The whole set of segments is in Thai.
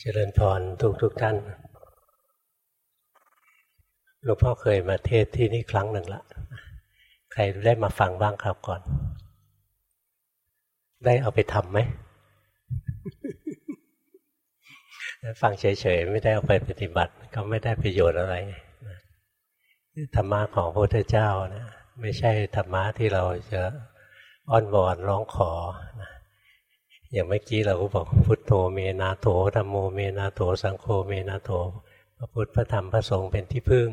เจริญพรทุกทุกท่านหลวงพ่อเคยมาเทศที่นี่ครั้งหนึ่งละ ใครได้มาฟังบ้างครับก่อน ได้เอาไปทำไหม ฟังเฉยๆ ไม่ได้เอาไปปฏิบัติ ก็ไม่ได้ประโยชน์อะไรธรรมะของพระพุทธเจ้านะ ไม่ใช่ธรรมะที่เราจะอ้อนวอนร้องขอนะ อย่างเมื่อกี้เราก็บอกพุทโธเมนาโถธรรมโมเมนาโถสังโฆเมนาโถพระพุทธพระธรรมพระสงฆ์เป็นที่พึ่ง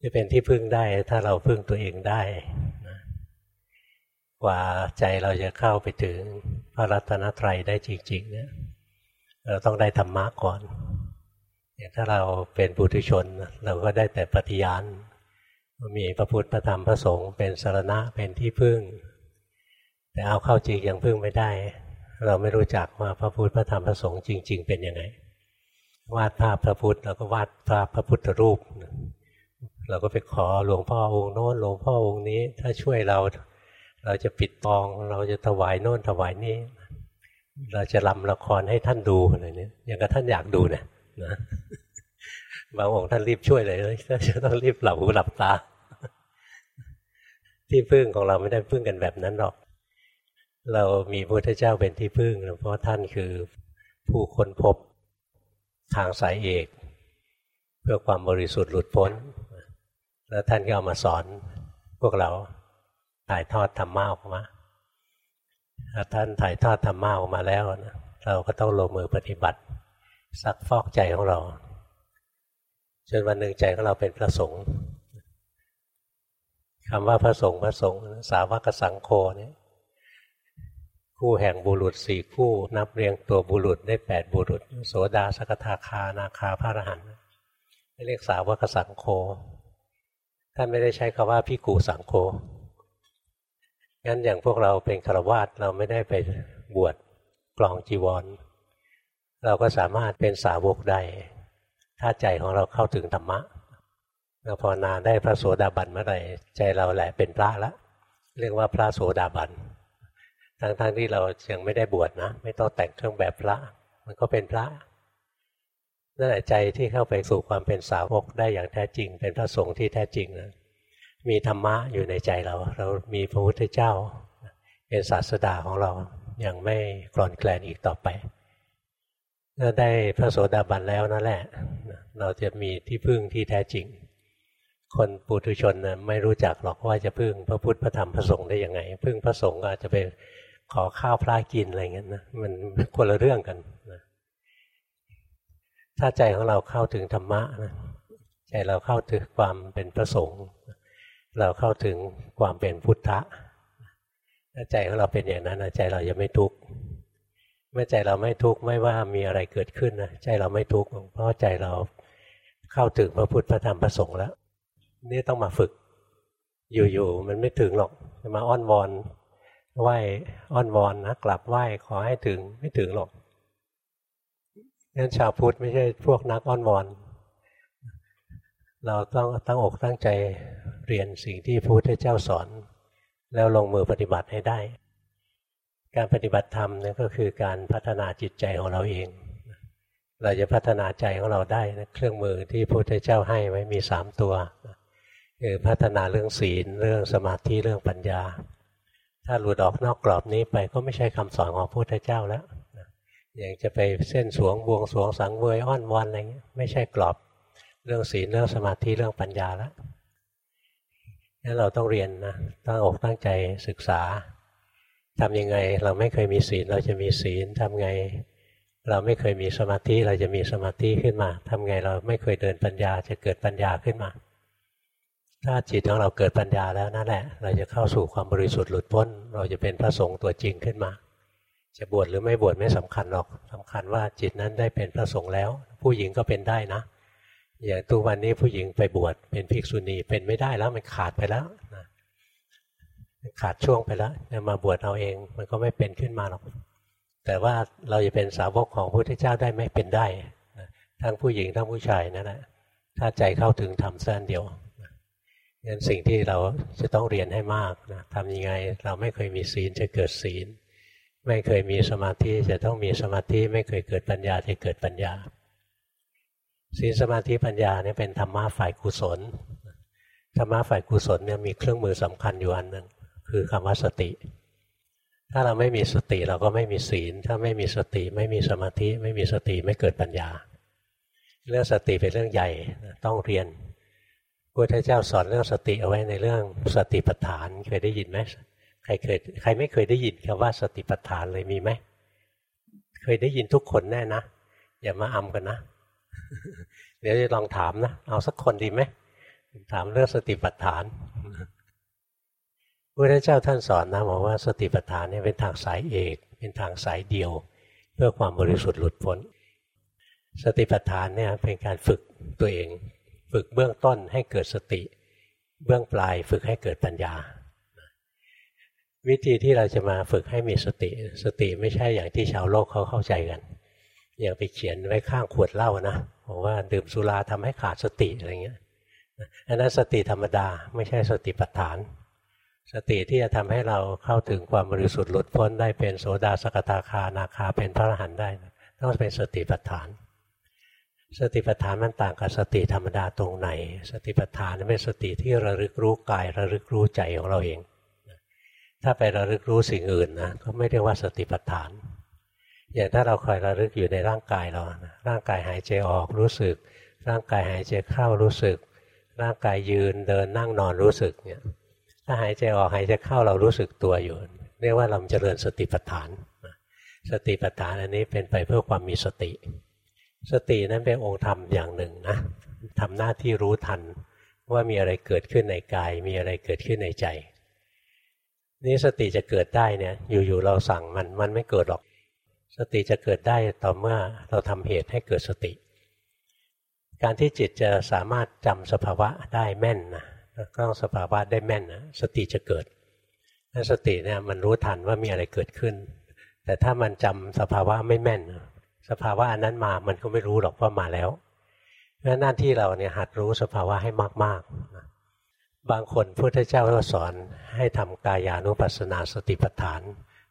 จะเป็นที่พึ่งได้ถ้าเราพึ่งตัวเองได้นะกว่าใจเราจะเข้าไปถึงพระรัตนตรัยได้จริงๆเนี่ยเราต้องได้ธรรมะก่อนอย่างถ้าเราเป็นบุตุชน เราก็ได้แต่ปฏิญาณมีพระพุทธพระธรรมพระสงฆ์เป็นสารณะเป็นที่พึ่ง แต่เอาเข้าจริงยังพึ่งไม่ได้ เราไม่รู้จักว่าพระพุทธพระธรรมพระสงฆ์จริง ๆ เป็นยังไง วาดภาพพระพุทธเราก็วาดภาพพระพุทธรูป เราก็ไปขอหลวงพ่อองค์โน้นหลวงพ่อองค์นี้ ถ้าช่วยเราเราจะปิดตอง เราจะถวายโน้นถวายนี้ เราจะลำละครให้ท่านดูอะไรเนี้ยอย่างกับท่านอยากดูเนี่ยนะบางองค์ท่านรีบช่วยเลยถ้าจะต้องรีบหลับหูหลับตา ที่พึ่งของเราไม่ได้พึ่งกันแบบนั้นหรอก เรามีพระพุทธเจ้าเป็นที่พึ่งเพราะท่านคือผู้ค้นพบทางสายเอก เพื่อความบริสุทธิ์หลุดพ้น แล้วท่านก็เอามาสอนพวกเราถ่ายทอดธรรมะออกมาถ้าท่านถ่ายทอดธรรมะออกมาแล้วนะเราก็ต้องลงมือปฏิบัติ ซักฟอกใจของเราจนวันหนึ่งใจของเราเป็นพระสงฆ์คำว่าพระสงฆ์พระสงฆ์สาวกสังโฆเนี่ย คู่แห่งบุรุษสี่คู่นับเรียงตัวบุรุษได้แปดบุรุษ โสดาสกทาคานาคาพระอรหันต์เรียกสาวกสังโฆท่านไม่ได้ใช้คาว่าพิกูสังโฆงั้นอย่างพวกเราเป็นฆราวาสเราไม่ได้ไปบวชกลองจีวร เราก็สามารถเป็นสาวกได้ถ้าใจของเราเข้าถึงธรรมะเราพอนาได้พระโสดาบันเมื่อไหร่ใจเราแหละเป็นพระละเรียกว่าพระโสดาบัน ทั้งๆทที่เรายังไม่ได้บวชนะ ไม่ต้องแต่งเครื่องแบบพระ มันก็เป็นพระนั่นแหละใจที่เข้าไปสู่ความเป็นสาวกได้อย่างแท้จริง เป็นพระสงฆ์ที่แท้จริงนะมีธรรมะอยู่ในใจเรา เรามีพระพุทธเจ้า เป็นศาสดาของเราอย่างไม่กรอนแกลนอีกต่อไปเมื่อได้พระโสดาบันแล้วนั่นแหละ เราจะมีที่พึ่งที่แท้จริง คนปุถุชนนะไม่รู้จักหรอกว่าจะพึ่งพระพุทธพระธรรมพระสงฆ์ได้ยังไง พึ่งพระสงฆ์ก็อาจจะไป ขอข้าวพระกินอะไรเงี้ยนะมันคนละเรื่องกันนะถ้าใจของเราเข้าถึงธรรมะนะใจเราเข้าถึงความเป็นพระสงฆ์เราเข้าถึงความเป็นพุทธะถ้าใจของเราเป็นอย่างนั้นใจเราจะไม่ทุกข์เมื่อใจเราไม่ทุกข์ไม่ว่ามีอะไรเกิดขึ้นนะใจเราไม่ทุกข์เพราะใจเราเข้าถึงพระพุทธพระธรรมพระสงฆ์แล้ว นี่ต้องมาฝึก อยู่ๆมันไม่ถึงหรอกมาอ้อนวอน ไหว้อ้อนวอนนะกลับไหว้ขอให้ถึงไม่ถึงหรอกงั้นชาวพุทธไม่ใช่พวกนักอ้อนวอน เราต้องตั้งอกตั้งใจเรียนสิ่งที่พระพุทธเจ้าสอน แล้วลงมือปฏิบัติให้ได้ การปฏิบัติธรรมนี่ก็คือการพัฒนาจิตใจของเราเอง เราจะพัฒนาใจของเราได้นะเครื่องมือที่พระพุทธเจ้าให้ไว้มีสามตัวคือพัฒนาเรื่องศีลเรื่องสมาธิเรื่องปัญญา ถ้าหลุดออกนอกกรอบนี้ไปก็ไม่ใช่คำสอนของพระพุทธเจ้าแล้วอย่างจะไปเส้นสวงบวงสวงสังเวยอ้อนวอนอะไรเงี้ยไม่ใช่กรอบเรื่องศีลเรื่องสมาธิเรื่องปัญญาแล้วนั้นเราต้องเรียนนะตั้งอกตั้งใจศึกษาทำยังไงเราไม่เคยมีศีลเราจะมีศีลทำไง เราไม่เคยมีสมาธิเราจะมีสมาธิขึ้นมาทำไงเราไม่เคยเดินปัญญาจะเกิดปัญญาขึ้นมา ถ้าจิตของเราเกิดปัญญาแล้วนั่นแหละ เราจะเข้าสู่ความบริสุทธิ์หลุดพ้น เราจะเป็นพระสงฆ์ตัวจริงขึ้นมา จะบวชหรือไม่บวชไม่สำคัญหรอกสำคัญว่าจิตนั้นได้เป็นพระสงฆ์แล้ว ผู้หญิงก็เป็นได้นะอย่างทุกวันนี้ผู้หญิงไปบวชเป็นภิกษุณีเป็นไม่ได้แล้วมันขาดไปแล้วนะขาดช่วงไปแล้วจะมาบวชเอาเองมันก็ไม่เป็นขึ้นมาหรอกแต่ว่าเราจะเป็นสาวกของพระพุทธเจ้าได้ไม่เป็นได้ทั้งผู้หญิงทั้งผู้ชายนั่นแหละถ้าใจเข้าถึงธรรมสั้นเดียว งั้นสิ่งที่เราจะต้องเรียนให้มากนะทำยังไงเราไม่เคยมีศีลจะเกิดศีลไไม่เคยมีสมาธิจะต้องมีสมาธิไม่เคยเกิดปัญญาจะเกิดปัญญา ศีลสมาธิปัญญาเนี่ยเป็นธรรมะฝ่ายกุศลธรรมะฝ่ายกุศลเนี่ยมีเครื่องมือสำคัญอยู่อันหนึ่งคือคำว่าสติ ถ้าเราไม่มีสติเราก็ไม่มีศีล ถ้าไม่มีสติไม่มีสมาธิ ไม่มีสติไม่เกิดปัญญา เรื่องสติเป็นเรื่องใหญ่ต้องเรียน พระพุทธเจ้าสอนเรื่องสติเอาไว้ในเรื่องสติปัฏฐานเคยได้ยินไหมใครเคยใครไม่เคยได้ยินคำว่าสติปัฏฐานเลยมีไหมเคยได้ยินทุกคนแน่นะอย่ามาอำกันนะ เดี๋ยวจะลองถามนะเอาสักคนดีไหมถามเรื่องสติปัฏฐานพระเจ้าท่านสอนนะบอกว่าสติปัฏฐานเนี่ยเป็นทางสายเอก เป็นทางสายเดียว เพื่อความบริสุทธิ์หลุดพ้น สติปัฏฐานเนี่ยเป็นการฝึกตัวเอง ฝึกเบื้องต้นให้เกิดสติ เบื้องปลายฝึกให้เกิดปัญญา วิธีที่เราจะมาฝึกให้มีสติ สติไม่ใช่อย่างที่ชาวโลกเขาเข้าใจกันอย่างไปเขียนไว้ข้างขวดเหล้านะบอกว่าดื่มสุราทำให้ขาดสติอะไรเงี้ยอันนั้นสติธรรมดาไม่ใช่สติปัฏฐาน สติที่จะทำให้เราเข้าถึงความบริสุทธิ์หลุดพ้นได้เป็นโสดาสกทาคานาคาเป็นพระอรหันต์ได้ ต้องเป็นสติปัฏฐาน สติปัฏฐานมันต่างกับสติธรรมดาตรงไหน สติปัฏฐานเป็นสติที่ระลึกรู้กายระลึกรู้ใจของเราเอง ถ้าไประลึกรู้สิ่งอื่นนะก็ไม่เรียกว่าสติปัฏฐาน อย่างถ้าเราคอยระลึกอยู่ในร่างกายเราร่างกายหายใจออกรู้สึก ร่างกายหายใจเข้ารู้สึก ร่างกายยืนเดินนั่งนอนรู้สึกเนี่ยถ้าหายใจออกหายใจเข้าเรารู้สึกตัวอยู่ เรียกว่าเราเจริญสติปัฏฐาน สติปัฏฐานอันนี้เป็นไปเพื่อความมีสติ สตินั้นเป็นองค์ธรรมอย่างหนึ่งนะทำหน้าที่รู้ทันว่ามีอะไรเกิดขึ้นในกาย มีอะไรเกิดขึ้นในใจ นี่สติจะเกิดได้เนี่ย อยู่ๆเราสั่งมันมันไม่เกิดหรอก สติจะเกิดได้ต่อเมื่อเราทำเหตุให้เกิดสติ การที่จิตจะสามารถจำสภาวะได้แม่นนะก็ต้องสภาวะได้แม่นนะสติจะเกิดถ้าสติเนี่ยมันรู้ทันว่ามีอะไรเกิดขึ้น แต่ถ้ามันจำสภาวะไม่แม่น สภาวะอันนั้นมามันก็ไม่รู้หรอกว่ามาแล้วเพราะหน้าที่เราเนี่ยหัดรู้สภาวะให้มากๆ บางคนพุทธเจ้าก็สอนให้ทำกายานุปัสสนาสติปัฏฐาน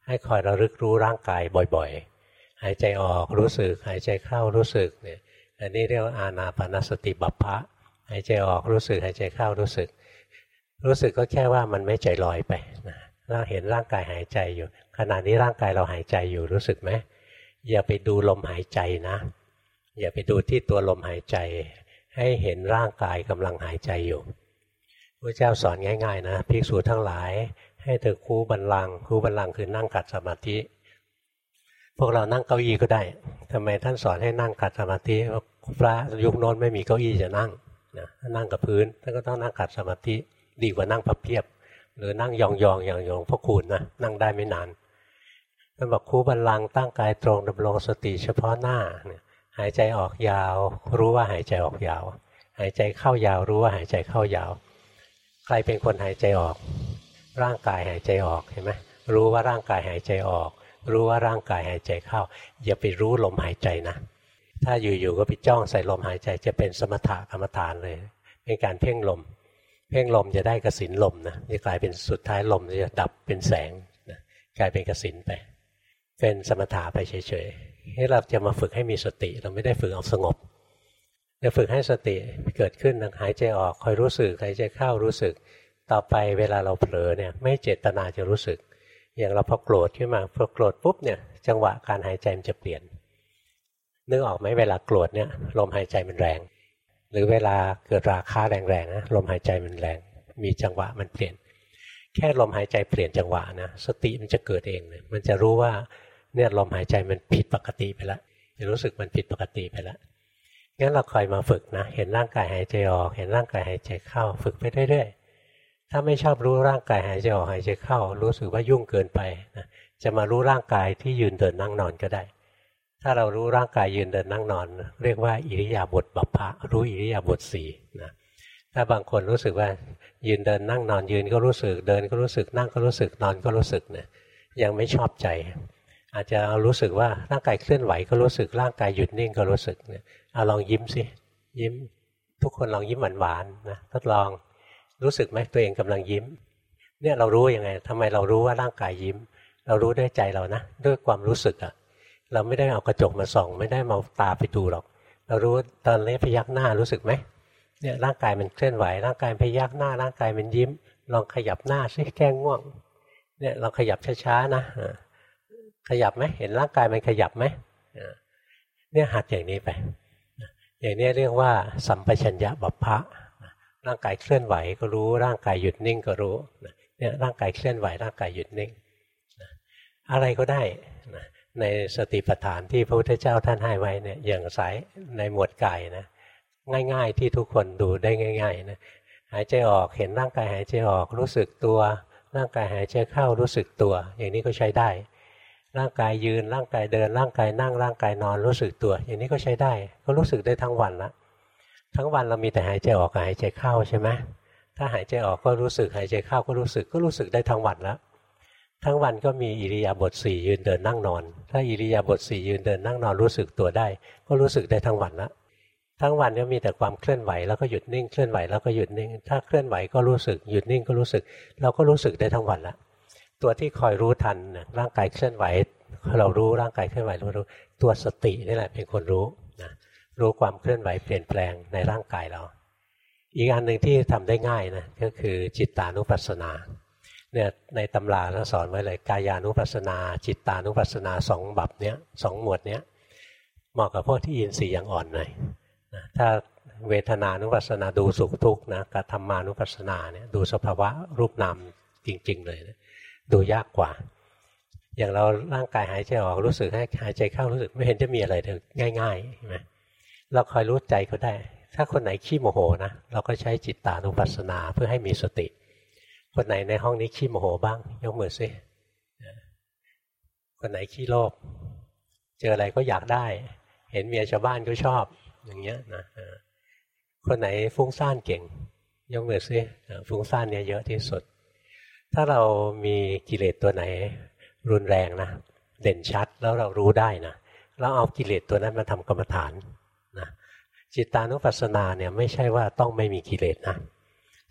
ให้คอยระลึกรู้ร่างกายบ่อยๆ หายใจออกรู้สึก หายใจเข้ารู้สึกเนี่ยอันนี้เรียกว่าอาณาปานสติบัพพะหายใจออกรู้สึกหายใจเข้ารู้สึก รู้สึกก็แค่ว่ามันไม่ใจลอยไปนะเราเห็นร่างกายหายใจอยู่ ขณะนี้ร่างกายเราหายใจอยู่รู้สึกไหม อย่าไปดูลมหายใจนะ อย่าไปดูที่ตัวลมหายใจ ให้เห็นร่างกายกำลังหายใจอยู่พระเจ้าสอนง่ายๆนะภิกษุทั้งหลาย ให้เธอคู่บันลังคู่บันลังคือนั่งกัดสมาธิ พวกเรานั่งเก้าอี้ก็ได้ทำไมท่านสอนให้นั่งขัดสมาธิพระยุคโน้นไม่มีเก้าอี้จะนั่งนะนั่งกับพื้นท่านก็ต้องนั่งขัดสมาธิดีกว่านั่งพับเพียบ หรือนั่งยองๆอย่างหลวงพ่อคูณนะนั่งได้ไม่นาน ท่านบอกคูบันลังตั้งกายตรงดำรงสติเฉพาะหน้าเนี่ยหายใจออกยาว รู้ว่าหายใจออกยาว หายใจเข้ายาวรู้ว่าหายใจเข้ายาว ใครเป็นคนหายใจออก ร่างกายหายใจออกเห็นไหมรู้ว่าร่างกายหายใจออก รู้ว่าร่างกายหายใจเข้า อย่าไปรู้ลมหายใจนะ ถ้าอยู่ๆก็ไปจ้องใส่ลมหายใจจะเป็นสมถะกรรมฐานเลย เป็นการเพ่งลม เพ่งลมจะได้กสินลมนะจะกลายเป็นสุดท้ายลมจะดับเป็นแสงนะกลายเป็นกสินไป เป็นสมถะไปเฉยๆให้เราจะมาฝึกให้มีสติ เราไม่ได้ฝึกเอาสงบจะฝึกให้สติเกิดขึ้นหายใจออกคอยรู้สึกหายใจเข้ารู้สึก ต่อไปเวลาเราเผลอเนี่ยไม่เจตนาจะรู้สึก อย่างเราพอโกรธขึ้นมาพอโกรธปุ๊บเนี่ยจังหวะการหายใจมันจะเปลี่ยนนึกออกไหมเวลาโกรธเนี่ยลมหายใจมันแรง หรือเวลาเกิดราคาแรงๆนะลมหายใจมันแรง มีจังหวะมันเปลี่ยน แค่ลมหายใจเปลี่ยนจังหวะนะสติมันจะเกิดเองเลยมันจะรู้ว่า เนี่ยลมหายใจมันผิดปกติไปแล้วจะรู้สึกมันผิดปกติไปแล้วงั้นเราคอยมาฝึกนะ เห็นร่างกายหายใจออก เห็นร่างกายหายใจเข้า ฝึกไปเรื่อยๆ ถ้าไม่ชอบรู้ร่างกายหายใจออกหายใจเข้า รู้สึกว่ายุ่งเกินไปนะจะมารู้ร่างกายที่ยืนเดินนั่งนอนก็ได้ ถ้าเรารู้ร่างกายยืนเดินนั่งนอน เรียกว่าอิริยาบถบัพพะรู้อิริยาบถสี่นะถ้าบางคนรู้สึกว่ายืนเดินนั่งนอนยืนก็รู้สึกเดินก็รู้สึกนั่งก็รู้สึกนอนก็รู้สึกเนี่ยยังไม่ชอบใจ อาจจะเอารู้สึกว่าร่างกายเคลื่อนไหวก็รู้สึกร่างกายหยุดนิ่งก็รู้สึกเนี่ยเอาลองยิ้มสิยิ้ม ทุกคนลองยิ้มหวานๆนะทดลองรู้สึกไหมตัวเองกำลังยิ้ม เนี่ยเรารู้ยังไงทำไมเรารู้ว่าร่างกายยิ้ม เรารู้ด้วยใจเรานะด้วยความรู้สึกอะเราไม่ได้เอากระจกมาส่อง ไม่ได้มาตาไปดูหรอก เรารู้ตอนนี้พยักหน้ารู้สึกไหมเนี่ยร่างกายมันเคลื่อนไหว ร่างกายพยักหน้า ร่างกายมันยิ้ม ลองขยับหน้าซิแก้ง่วงเนี่ยเราขยับช้าๆนะ ขยับไหมเห็นร่างกายมันขยับไหมเนี่ยหัดอย่างนี้ไป อย่างนี้เรียกว่า สัมปชัญญะบัพพะร่างกายเคลื่อนไหวก็รู้ร่างกายหยุดนิ่งก็รู้เนี่ยร่างกายเคลื่อนไหวร่างกายหยุดนิ่งอะไรก็ได้ในสติปัฏฐานที่พระพุทธเจ้าท่านให้ไว้เนี่ยอย่างสายในหมวดกายนะง่ายๆที่ทุกคนดูได้ง่ายๆนะหายใจออกเห็นร่างกายหายใจออกรู้สึกตัว ร่างกายหายใจเข้ารู้สึกตัว อย่างนี้ก็ใช้ได้ ร่างกายยืนร่างกายเดิน ร่างกายนั่งร่างกายนอนรู้สึกตัว อย่างนี้ก็ใช้ได้ ก็รู้สึกได้ทั้งวันละทั้งวันเรามีแต่หายใจออกกับหายใจเข้าใช่ไหมถ้าหายใจออกก็รู้สึกหายใจเข้าก็รู้สึกก็รู้สึกได้ทั้งวันล้วทั้งวันก็มีอิริยาบถสี่ยืนเดินนั่งนอน ถ้าอิริยาบถสี่ยืนเดินนั่งนอนรู้สึกตัวได้ ก็รู้สึกได้ทั้งวันละทั้งวันก็มีแต่ความเคลื่อนไหวแล้วก็หยุดนิ่งเคลื่อนไหวแล้วก็หยุดนิ่ง ถ้าเคลื่อนไหวก็รู้สึกหยุดนิ่งก็รู้สึก เราก็รู้สึกได้ทั้งวันละ ตัวที่คอยรู้ทันร่างกายเคลื่อนไหว เรารู้ร่างกายเคลื่อนไหวเรารู้ ตัวสตินี่แหละเป็นคนรู้นะรู้ความเคลื่อนไหวเปลี่ยนแปลงในร่างกายเรา อีกอันหนึ่งที่ทำได้ง่ายนะก็คือจิตตานุปัสสนาเนี่ยในตำราเขาสอนไว้เลยกายานุปัสสนา จิตตานุปัสสนาสองบับเนี้ยสองหมวดเนี้ยเหมาะกับพวกที่อินทรีย์ยังอ่อนหน่อยนะถ้าเวทนานุปัสสนาดูสุขทุกข์นะกับธรรมานุปัสสนาเนี่ยดูสภาวะรูปนามจริง ๆ เลยนะ ดูยากกว่า อย่างเราร่างกายหายใจออกรู้สึกให้หายใจเข้ารู้สึกไม่เห็นจะมีอะไรเลยง่ายๆใช่ไหมเราคอยรู้ใจเขาได้ ถ้าคนไหนขี้โมโหนะเราก็ใช้จิตตานุปัสสนาเพื่อให้มีสติ คนไหนในห้องนี้ขี้โมโหบ้าง ยกมือซิคนไหนขี้โลภเจออะไรก็อยากได้ เห็นเมียชาวบ้านก็ชอบ อย่างเงี้ยนะคนไหนฟุ้งซ่านเก่ง ยกมือซิฟุ้งซ่านเนี่ยเยอะที่สุด ถ้าเรามีกิเลสตัวไหน รุนแรงนะเด่นชัดแล้วเรารู้ได้นะเราเอากิเลสตัวนั้นมาทำกรรมฐานนะจิตานุปัสสนาเนี่ยไม่ใช่ว่าต้องไม่มีกิเลสนะ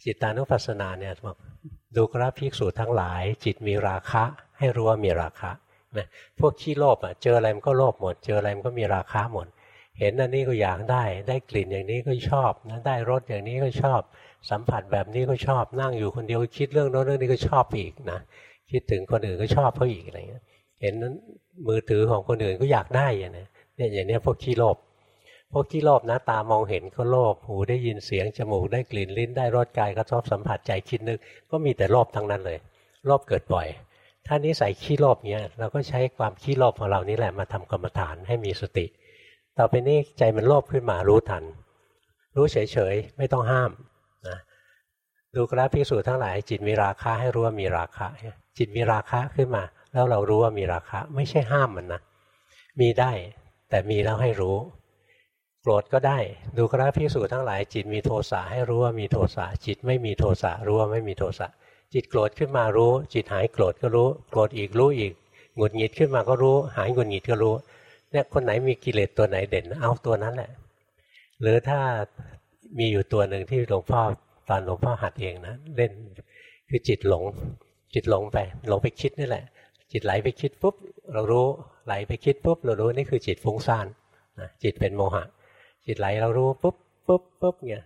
จิตานุปัสสนาเนี่ยบอกดูกราภิกษุทั้งหลาย จิตมีราคะ ให้รู้ว่ามีราคะนะพวกขี้โลภอะเจออะไรมันก็โลภหมด เจออะไรมันก็มีราคะหมด เห็นอันนี้ก็อยากได้ ได้กลิ่นอย่างนี้ก็ชอบนะได้รสอย่างนี้ก็ชอบ สัมผัสแบบนี้ก็ชอบนั่งอยู่คนเดียวคิดเรื่องโน้นเรื่องนี้ก็ชอบอีกนะคิดถึงคนอื่นก็ชอบเขาอีกอะไรเงี้ยเห็นนั้นมือถือของคนอื่นก็อยากได้อย่างนี้เนี่ยอย่างนี้พวกขี้โลภพวกที่โลภนะตามองเห็นก็โลภหูได้ยินเสียงจมูกได้กลิ่นลิ้นได้รสกายกระทบสัมผัสใจคิดนึก ก็มีแต่โลภทั้งนั้นเลยโลภเกิดบ่อย ถ้านิสัยขี้โลภเนี้ยเราก็ใช้ความขี้โลภของเรานี่แหละมาทำกรรมฐานให้มีสติ ต่อไปนี้ใจมันโลภขึ้นมารู้ทัน รู้เฉยๆ ไม่ต้องห้ามนะดูกราพิสูจทั้งหลาย จิตมีราคาให้รู้ว่ามีราคาจิตมีราคาขึ้นมา แล้วเรารู้ว่ามีราคาไม่ใช่ห้ามมันนะมีได้แต่มีแล้วให้รู้โกรธก็ได้ ดูกราพิสูจทั้งหลาย จิตมีโทสะให้รู้ว่ามีโทสะจิตไม่มีโทสะรู้ว่าไม่มีโทสะจิตโกรธขึ้นมารู้ จิตหายโกรธก็รู้ โกรธอีกรู้อีกหงุดหงิดขึ้นมาก็รู้ หายหงุดหงิดก็รู้ เนี่ยคนไหนมีกิเลสตัวไหนเด่น เอาตัวนั้นแหละ หรือถ้ามีอยู่ตัวหนึ่งที่หลวงพ่อตอนหลวงพ่อหัดเองนะเล่นคือจิตหลง จิตหลงไปหลงไปคิดนี่แหละ จิตไหลไปคิดปุ๊บเรารู้ไหลไปคิดปุ๊บเรารู้นี่คือจิตฟุ้งซ่านนะจิตเป็นโมหะ จิตไหลเรารู้ปุ๊บปุ๊บปุ๊บเนี่ย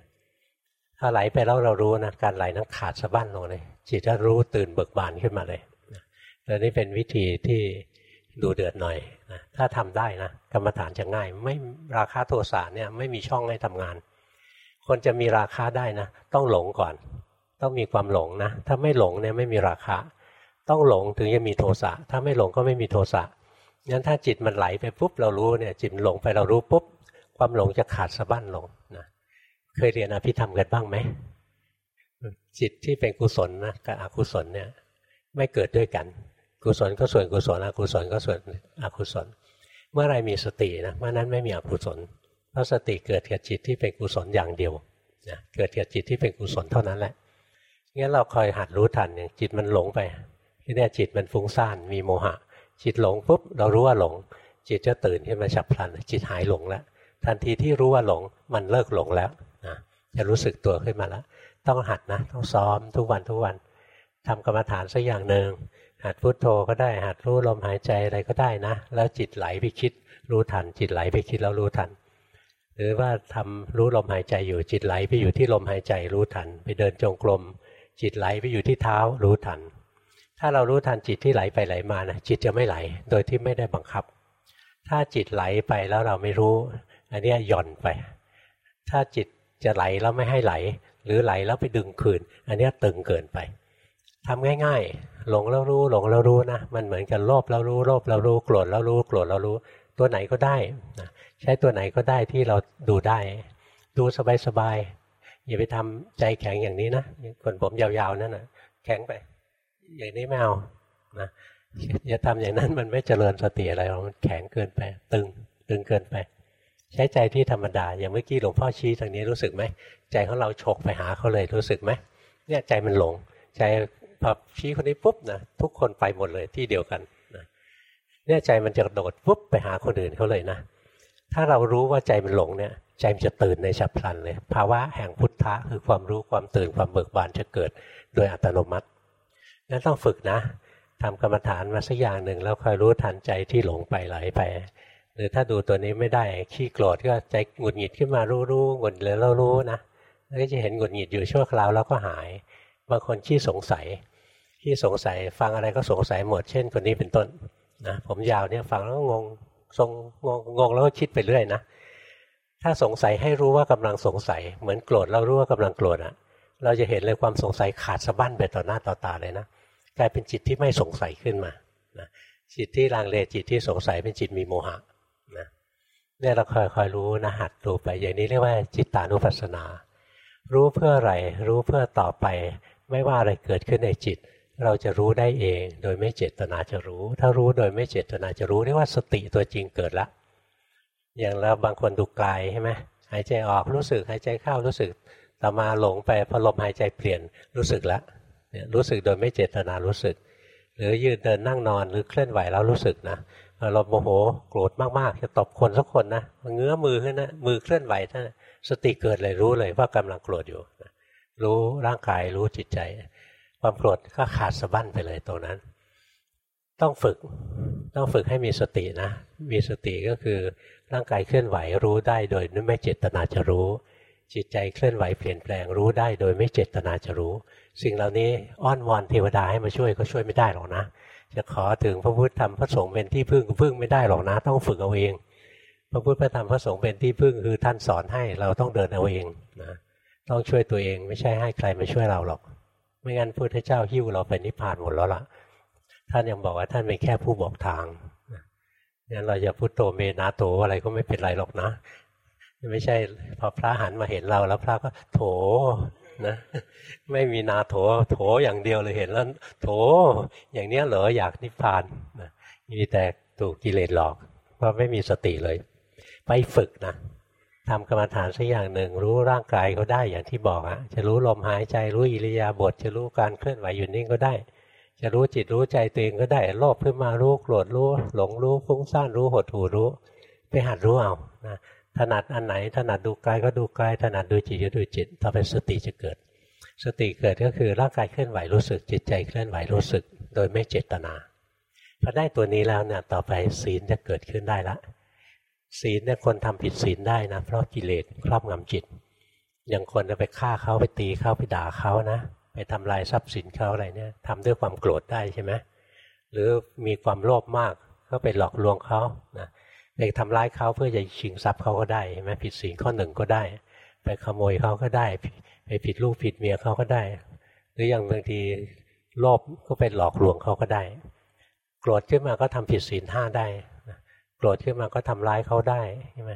ถ้าไหลไปแล้วเรารู้นะการไหลนั้นขาดสะบั้นลงเลย จิตจะรู้ตื่นเบิกบานขึ้นมาเลยแล้วนี่เป็นวิธีที่ดูเดือดหน่อย นะถ้าทำได้นะกรรมฐานจะง่าย ไม่ราคาโทสะเนี่ยไม่มีช่องให้ทำงาน คนจะมีราคาได้นะ ต้องหลงก่อน ต้องมีความหลงนะ ถ้าไม่หลงเนี่ยไม่มีราคาต้องหลงถึงจะมีโทสะถ้าไม่หลงก็ไม่มีโทสะงั้นถ้าจิตมันไหลไปปุ๊บเรารู้เนี่ยจิตหลงไปเรารู้ปุ๊บความหลงจะขาดสะบั้นลงนะเคยเรียนอภิธรรมกันบ้างไหมจิตที่เป็นกุศลนะกับอกุศลเนี่ยไม่เกิดด้วยกัน กุศลก็ส่วนกุศลอกุศลก็ส่วนอกุศล เมื่อไรมีสตินะเมื่อนั้นไม่มีอกุศลเพราะสติเกิดกับจิตที่เป็นกุศลอย่างเดียวนะเกิดกับจิตที่เป็นกุศลเท่านั้นแหละงั้นเราคอยหัดรู้ทันอย่างจิตมันหลงไปที่นี่จิตมันฟุ้งซ่านมีโมหะ จิตหลงปุ๊บเรารู้ว่าหลง จิตจะตื่นขึ้นมาฉับพลัน จิตหายหลงแล้วทันทีที่รู้ว่าหลงมันเลิกหลงแล้วนะจะรู้สึกตัวขึ้นมาแล้ว ต้องหัดนะ ต้องซ้อมทุกวันทุกวันทำกรรมฐานสักอย่างหนึ่ง หัดพุโทโธก็ได้ หัดรู้ลมหายใจอะไรก็ได้นะ แล้วจิตไหลไปคิด รู้ทัน จิตไหลไปคิดแล้วรู้ทัน หรือว่าทำรู้ลมหายใจอยู่จิตไหลไปอยู่ที่ลมหายใจรู้ทัน ไปเดินจงกรมจิตไหลไปอยู่ที่เท้ารู้ทัน ถ้าเรารู้ทันจิตที่ไหลไปไหลมานะจิตจะไม่ไหล โดยที่ไม่ได้บังคับ ถ้าจิตไหลไปแล้วเราไม่รู้ อันนี้หย่อนไป ถ้าจิตจะไหลแล้วไม่ให้ไหล หรือไหลแล้วไปดึงคืน อันนี้ตึงเกินไปทำง่ายๆ หลงแล้วรู้หลงแล้วรู้นะมันเหมือนกันโลภแล้วรู้โลภแล้วรู้โกรธแล้วรู้โกรธแล้วรู้ ตัวไหนก็ได้นะใช้ตัวไหนก็ได้ที่เราดูได้ ดูสบายๆอย่าไปทำใจแข็งอย่างนี้นะคนผมยาวๆนั่นนะแข็งไป อย่างนี้ไม่เอานะอย่าทำอย่างนั้นมันไม่เจริญสติอะไรหรอกมันแข็งเกินไปตึงตึงเกินไป ใช้ใจที่ธรรมดา อย่างเมื่อกี้หลวงพ่อชี้ทางนี้รู้สึกไหมใจของเราฉกไปหาเขาเลยรู้สึกไหมเนี่ยใจมันหลง ใจ พอชี้คนนี้ปุ๊บนะทุกคนไปหมดเลยที่เดียวกันนะเนี่ยใจมันจะโดดปุ๊บไปหาคนอื่นเขาเลยนะ ถ้าเรารู้ว่าใจมันหลงเนี่ยใจมันจะตื่นในฉับพลันเลย ภาวะแห่งพุทธะคือความรู้ความตื่นความเบิกบานจะเกิดโดยอัตโนมัติงั้นต้องฝึกนะทำกรรมฐานมาสักอย่างหนึ่งแล้วคอยรู้ทันใจที่หลงไปไหลไป หรือถ้าดูตัวนี้ไม่ได้ขี้โกรธก็ใจหงุดหงิดขึ้นมารู้รู้หงุดแล้วรู้นะแล้วก็จะเห็นหงุดหงิดอยู่ชั่วคราวแล้วก็หาย บางคนขี้สงสัย ที่สงสัยฟังอะไรก็สงสัยหมด เช่นคนนี้เป็นต้นนะผมยาวเนี่ยฟังแล้วก็งงทรงงงงงแล้วก็คิดไปเรื่อยนะถ้าสงสัยให้รู้ว่ากำลังสงสัย เหมือนโกรธเรารู้ว่ากำลังโกรธอะเราจะเห็นเลยความสงสัยขาดสะบั้นไปต่อหน้าต่อตาเลยนะกลายเป็นจิตที่ไม่สงสัยขึ้นมานะจิตที่ลังเลจิตที่สงสัยเป็นจิตมีโมหะนะเนี่ยเราคอยๆรู้นะหัดดูไปอย่างนี้เรียกว่าจิตตานุปัสสนา รู้เพื่ออะไรรู้เพื่อต่อไป ไม่ว่าอะไรเกิดขึ้นในจิต เราจะรู้ได้เอง โดยไม่เจตนาจะรู้ ถ้ารู้โดยไม่เจตนาจะรู้เรียกว่าสติตัวจริงเกิดละ อย่างเราบางคนดูกายใช่ไหมหายใจออกรู้สึกหายใจเข้ารู้สึกต่อมาหลงไปพอลมหายใจเปลี่ยนรู้สึกแล้วเนี่ยรู้สึกโดยไม่เจตนารู้สึก หรือยืนเดินนั่งนอนหรือเคลื่อนไหวแล้วรู้สึกนะเราโมโหโกรธมากๆจะตบคนสักคนนะเงื้อมือขึ้นนะมือเคลื่อนไหวท่านสติเกิดเลยรู้เลยว่ากำลังโกรธอยู่ รู้ร่างกายรู้จิตใจ ความโกรธก็ขาดสะบั้นไปเลยตรงนั้น ต้องฝึกต้องฝึกให้มีสตินะ มีสติก็คือร่างกายเคลื่อนไหวรู้ได้โดยไม่เจตนาจะรู้ จิตใจเคลื่อนไหวเปลี่ยนแปลงรู้ได้โดยไม่เจตนาจะรู้ สิ่งเหล่านี้อ้อนวอนเทวดาให้มาช่วยก็ช่วยไม่ได้หรอกนะ จะขอถึงพระพุทธธรรมพระสงฆ์เป็นที่พึ่งพึ่งไม่ได้หรอกนะ ต้องฝึกเอาเอง พระพุทธพระธรรมพระสงฆ์เป็นที่พึ่งคือท่านสอนให้เราต้องเดินเอาเองนะต้องช่วยตัวเองไม่ใช่ให้ใครมาช่วยเราหรอก ไม่งั้นพุทธเจ้าหิ้วเราไปนิพพานหมดแล้วล่ะ ท่านยังบอกว่าท่านเป็นแค่ผู้บอกทางงั้นเราจะพุทโธเมนาโตอะไรก็ไม่เป็นไรหรอกนะ ไม่ใช่พอพระหันมาเห็นเราแล้วพระก็โถนะไม่มีนาโถโถอย่างเดียวเลยเห็นแล้ว โถอย่างเนี้ยเหรออยากนิพพานนะมีแต่ถูกกิเลสหลอกเพราะไม่มีสติเลย ไปฝึกนะ ทำกรรมฐานสักอย่างหนึ่ง รู้ร่างกายก็ได้อย่างที่บอกอะจะรู้ลมหายใจรู้อิริยาบถจะรู้การเคลื่อนไหวอยู่นิ่งก็ได้ จะรู้จิตรู้ใจตัวเองก็ได้โลภขึ้นมารู้โกรธรู้หลงรู้ฟุ้งซ่านรู้หดหู่รู้ ไปหัดรู้เอานะถนัดอันไหนถนัดดูกายก็ดูกายถนัดดูจิตก็ดูจิตต่อไปสติจะเกิด สติเกิดก็คือร่างกายเคลื่อนไหวรู้สึกจิตใจเคลื่อนไหวรู้สึก โดยไม่เจตนาพอได้ตัวนี้แล้วเนี่ยต่อไปศีลจะเกิดขึ้นได้ละ ศีลเนี่ยคนทำผิดศีลได้นะเพราะกิเลสครอบงำจิต อย่างคนจะไปฆ่าเขาไปตีเขาไปด่าเขานะไปทำลายทรัพย์สินเขาอะไรเนี่ยทำด้วยความโกรธได้ใช่ไหมหรือมีความโลภมากก็ไปหลอกลวงเขานะไปทำร้ายเขาเพื่อจะชิงทรัพย์เขาก็ได้ใช่ไหมผิดศีลข้อหนึ่งก็ได้ ไปขโมยเขาก็ได้ ไปผิดลูกผิดเมียเขาก็ได้ หรืออย่างบางทีโลภก็ไปหลอกลวงเขาก็ได้ โกรธขึ้นมาก็ทำผิดศีลห้าได้ โกรธขึ้นมาก็ทำร้ายเขาได้ใช่ไหม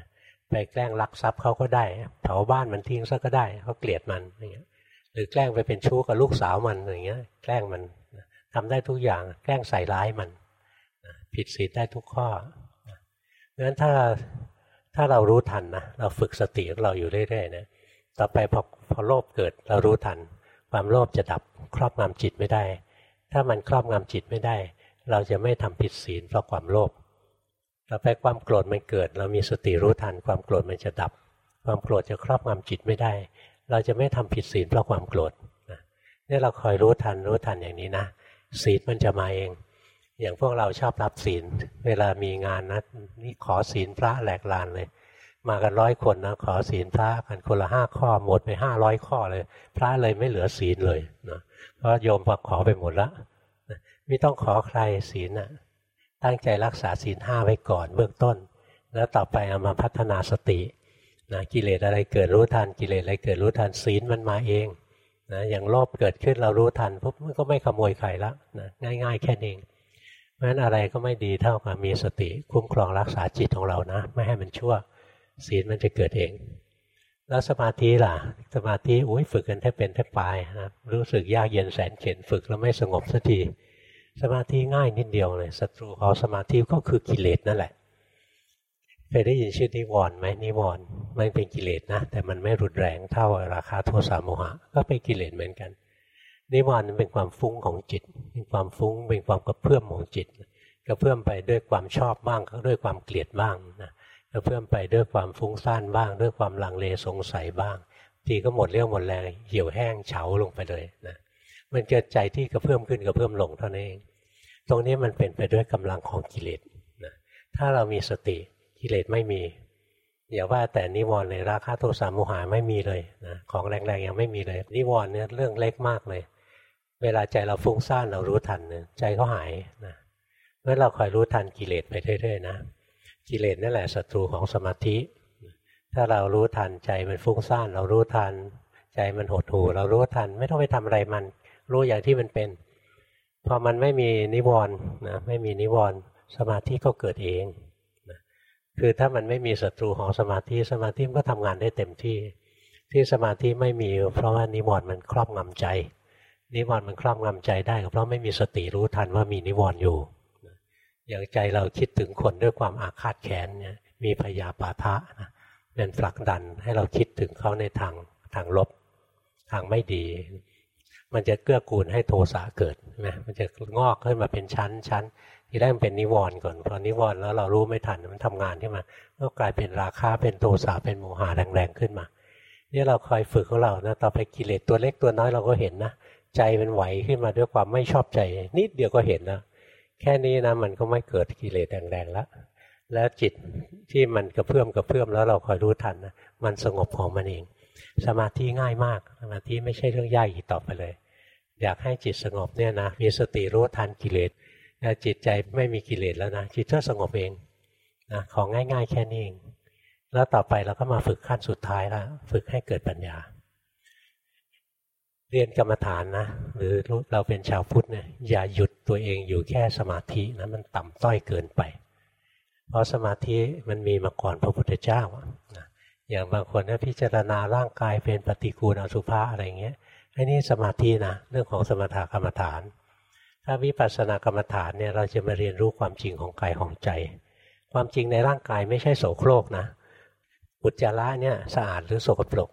ไปแกล้งลักทรัพย์เขาก็ได้เผาบ้านมันทิ้งซะก็ได้เขาเกลียดมันอย่างเงี้ยหรือแกล้งไปเป็นชู้กับลูกสาวมันอย่างเงี้ย แกล้งมันทำได้ทุกอย่างแกล้งใส่ร้ายมัน ผิดศีลได้ทุกข้อเพราะฉะนั้นถ้าถ้าเรารู้ทันนะเราฝึกสติของเราอยู่เรื่อยๆนะต่อไปพอพอโลภเกิดเรารู้ทัน ความโลภจะดับครอบงำจิตไม่ได้ ถ้ามันครอบงำจิตไม่ได้ เราจะไม่ทำผิดศีลเพราะความโลภ ต่อไปความโกรธมันเกิด เรามีสติรู้ทันความโกรธมันจะดับ ความโกรธจะครอบงำจิตไม่ได้ เราจะไม่ทำผิดศีลเพราะความโกรธนี่เราคอยรู้ทันรู้ทันอย่างนี้นะศีลมันจะมาเอง อย่างพวกเราชอบรับศีล เวลามีงานนะนี่ขอศีลพระแหลกลานเลย มากันร้อยคนนะขอศีลพระกันคนละห้าข้อหมดไปห้าร้อยข้อเลย พระเลยไม่เหลือศีลเลยนะเพราะโยมพอขอไปหมดแล้วไม่ต้องขอใครศีลนะ ตั้งใจรักษาศีลห้าไว้ก่อนเบื้องต้น แล้วต่อไปเอามาพัฒนาสตินะกิเลสอะไรเกิดรู้ทันกิเลสอะไรเกิดรู้ทันศีลมันมาเองนะอย่างโลภเกิดขึ้นเรารู้ทันปุ๊บมันก็ไม่ขโมยใครละนะง่าย ๆ แค่นี้เองเพราะฉะนั้นอะไรก็ไม่ดีเท่ากับมีสติคุ้มครองรักษาจิตของเรานะ ไม่ให้มันชั่วศีลมันจะเกิดเอง แล้วสมาธิล่ะ สมาธิอุ้ยฝึกกันแทบเป็นแทบตายนะรู้สึกยากเย็นแสนเข็นฝึกแล้วไม่สงบสักที สมาธิง่ายนิดเดียวเลยศัตรูของสมาธิก็คือกิเลสนั่นแหละเคยได้ยินชื่อนิวรณ์ไหมนิวรณ์มันเป็นกิเลสนะ แต่มันไม่รุนแรงเท่าราคาโทสะโมหะ ก็เป็นกิเลสเหมือนกัน นิวรณ์เป็นความฟุ้งของจิต เป็นความฟุ้งเป็นความกระเพื่อมของจิตกระเพื่อมไปด้วยความชอบบ้างด้วยความเกลียดบ้างนะกระเพื่อมไปด้วยความฟุ้งซ่านบ้าง ด้วยความลังเลสงสัยบ้าง ทีก็หมดเรี่ยวหมดแรงเหี่ยวแห้งเฉาลงไปเลยนะ มันเกิดใจที่กระเพื่อมขึ้นกระเพื่อมลงเท่านั้นเอง ตรงนี้มันเป็นไปด้วยกำลังของกิเลสนะถ้าเรามีสติกิเลสไม่มี อย่าว่าแต่นิวรณ์เลยราคะโทสะโมหะไม่มีเลยนะของแรงๆยังไม่มีเลย นิวรณ์เนี่ยเรื่องเล็กมากเลย เวลาใจเราฟุ้งซ่านเรารู้ทันใจเขาหายนะเมื่อเราคอยรู้ทันกิเลสไปเรื่อยๆนะกิเลสนั่นแหละศัตรูของสมาธิ ถ้าเรารู้ทันใจมันฟุ้งซ่านเรารู้ทัน ใจมันหดหู่เรารู้ทัน ไม่ต้องไปทำอะไรมัน รู้อย่างที่มันเป็น พอมันไม่มีนิวรณ์นะไม่มีนิวรณ์สมาธิก็เกิดเองคือถ้ามันไม่มีศัตรูของสมาธิสมาธิมันก็ทำงานได้เต็มที่ ที่สมาธิไม่มีเพราะว่านิวรณ์มันครอบงำใจ นิวรณ์มันครอบงำใจได้ก็เพราะไม่มีสติรู้ทันว่ามีนิวรณ์อยู่อย่างใจเราคิดถึงคนด้วยความอาฆาตแค้นเนี่ยมีพยาปาทะนะเป็นผลักดันให้เราคิดถึงเขาในทางทางลบทางไม่ดี มันจะเกื้อกูลให้โทสะเกิดนะมันจะงอกขึ้นมาเป็นชั้นชั้นที่แรกมันเป็นนิวรณ์ก่อนพอนิวรณ์แล้วเรารู้ไม่ทันมันทำงานขึ้นมาก็กลายเป็นราคาเป็นโทสะเป็นโมหะแรงๆขึ้นมานี่เราคอยฝึกของเรานะต่อไปกิเลสตัวเล็กตัวน้อยเราก็เห็นนะใจมันไหวขึ้นมาด้วยความไม่ชอบใจ นิดเดียวก็เห็นนะแค่นี้นะมันก็ไม่เกิดกิเลสแรงๆแล้วแล้วจิตที่มันกระเพื่อมกระเพื่อมแล้วเราคอยรู้ทันนะมันสงบของมันเอง สมาธิง่ายมากสมาธิไม่ใช่เรื่องยากอีกต่อไปเลย อยากให้จิตสงบเนี่ยนะมีสติรู้ทันกิเลสจิตใจไม่มีกิเลสแล้วนะจิตก็สงบเองนะของง่าย ๆ แค่นี้เอง แล้วต่อไปเราก็มาฝึกขั้นสุดท้ายแล้วฝึกให้เกิดปัญญา เรียนกรรมฐานนะ หรือเราเป็นชาวพุทธเนี่ยอย่าหยุดตัวเองอยู่แค่สมาธินะมันต่ำต้อยเกินไป เพราะสมาธิมันมีมาก่อนพระพุทธเจ้านะอย่างบางคนนะพิจารณาร่างกายเป็นปฏิกูลอสุภะอะไรเงี้ย ไอ้นี่สมาธินะเรื่องของสมถกรรมฐาน ถ้าวิปัสสนากรรมฐานเนี่ยเราจะมาเรียนรู้ความจริงของกายของใจ ความจริงในร่างกายไม่ใช่โสโครกนะอุจจาระเนี่ยสะอาดหรือสกปรก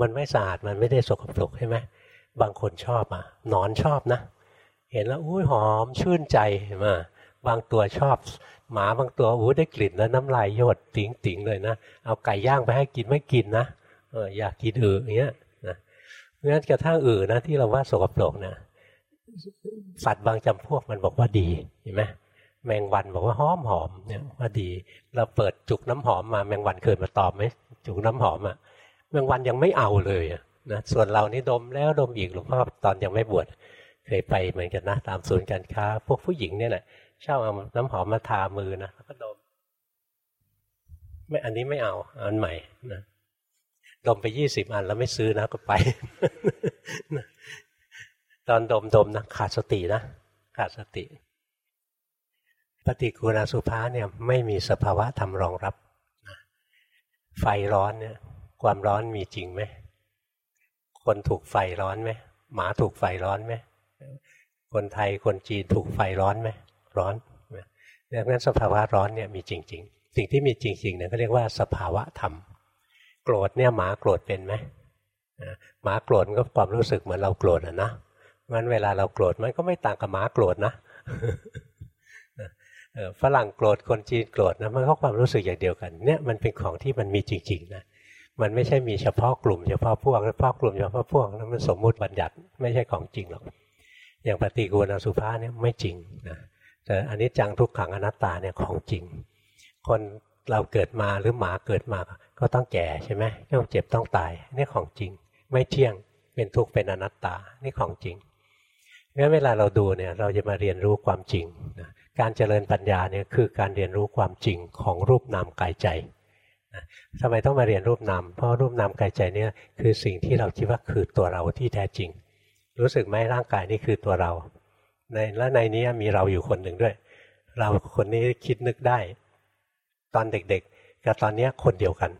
มันไม่สะอาดมันไม่ได้สกปรกใช่ไหมบางคนชอบอะนอนชอบนะ เห็นแล้วอุ้ยหอมชื่นใจมาบางตัวชอบ หมาบางตัวอู้ได้กลิ่นแล้วน้ำลายหยดติ๋งติ๋งเลยนะ เอาไก่ย่างไปให้กินไม่กินนะ เอออยากกินอืออย่างเงี้ยเพราะฉะนั้นกระทั่งอื่นนะที่เราว่าสกปรกนะสัตว์บางจำพวกมันบอกว่าดีเห็นไหมแมงวันบอกว่าหอมหอมเนี่ยว่าดี เราเปิดจุกน้ำหอมมาแมงวันเคยมาตอบไหมจุกน้ำหอมอะ่ะแมงวันยังไม่เอาเลยนะส่วนเรานี่ดมแล้วดมอีกหลวงพ่อตอนยังไม่บวชเคยไปเหมือนกันนะตามศูนย์การค้า พวกผู้หญิงเนี่ยแหละเช่าเอาน้ำหอมมาทามือนะแล้วก็ดม ไม่อันนี้ไม่เอาอันใหม่นะ ดมไปยี่สิบอันแล้วไม่ซื้อนะก็ไป ตอนดมดมนะขาดสตินะขาดสติ ปฏิกูณาสุภาเนี่ยไม่มีสภาวะทำรองรับ ไฟร้อนเนี่ย ความร้อนมีจริงไหมคนถูกไฟร้อนไหมหมาถูกไฟร้อนไหมคนไทยคนจีนถูกไฟร้อนไหมร้อนดังนั้นสภาวะร้อนเนี่ยมีจริง ๆ สิ่งที่มีจริงๆเนี่ยก็เรียกว่าสภาวะธรรม รธเนี่ยหมาโกรธเป็นไหมหมาโกรธก็ความรู้สึกเหมือนเราโกรธอะนะมันเวลาเราโกรธมันก็ไม่ต่างกับหมาโกรธนะฝรั่งโกรธคนจีนโกรธนะมันก็ความรู้สึกอย่างเดียวกันเนี่ยมันเป็นของที่มันมีจริงๆนะมันไม่ใช่มีเฉพาะกลุ่มเฉพาะพวกเฉพาะกลุ่มเฉพาะพวกแล้วมันสมมุติบัญญัติไม่ใช่ของจริงหรอกอย่างปฏิกูลอสุภะเนี่ยไม่จริงนะแต่อันนี้จังทุกขังอนัตตาเนี่ยของจริง คนเราเกิดมาหรือหมาเกิดมา ก็ต้องแก่ใช่ไหมต้องเจ็บต้องตายนี่ของจริง ไม่เที่ยงเป็นทุกข์เป็นอนัตตานี่ของจริงงั้นเวลาเราดูเนี่ยเราจะมาเรียนรู้ความจริงนะการเจริญปัญญาเนี่ยคือการเรียนรู้ความจริงของรูปนามกายใจนะทำไมต้องมาเรียนรูปนามเพราะรูปนามกายใจเนี่ยคือสิ่งที่เราคิดว่าคือตัวเราที่แท้จริง รู้สึกไหมร่างกายนี่คือตัวเราในและในนี้มีเราอยู่คนหนึ่งด้วย เราคนนี้คิดนึกได้ ตอนเด็กๆ กับตอนนี้คนเดียวกัน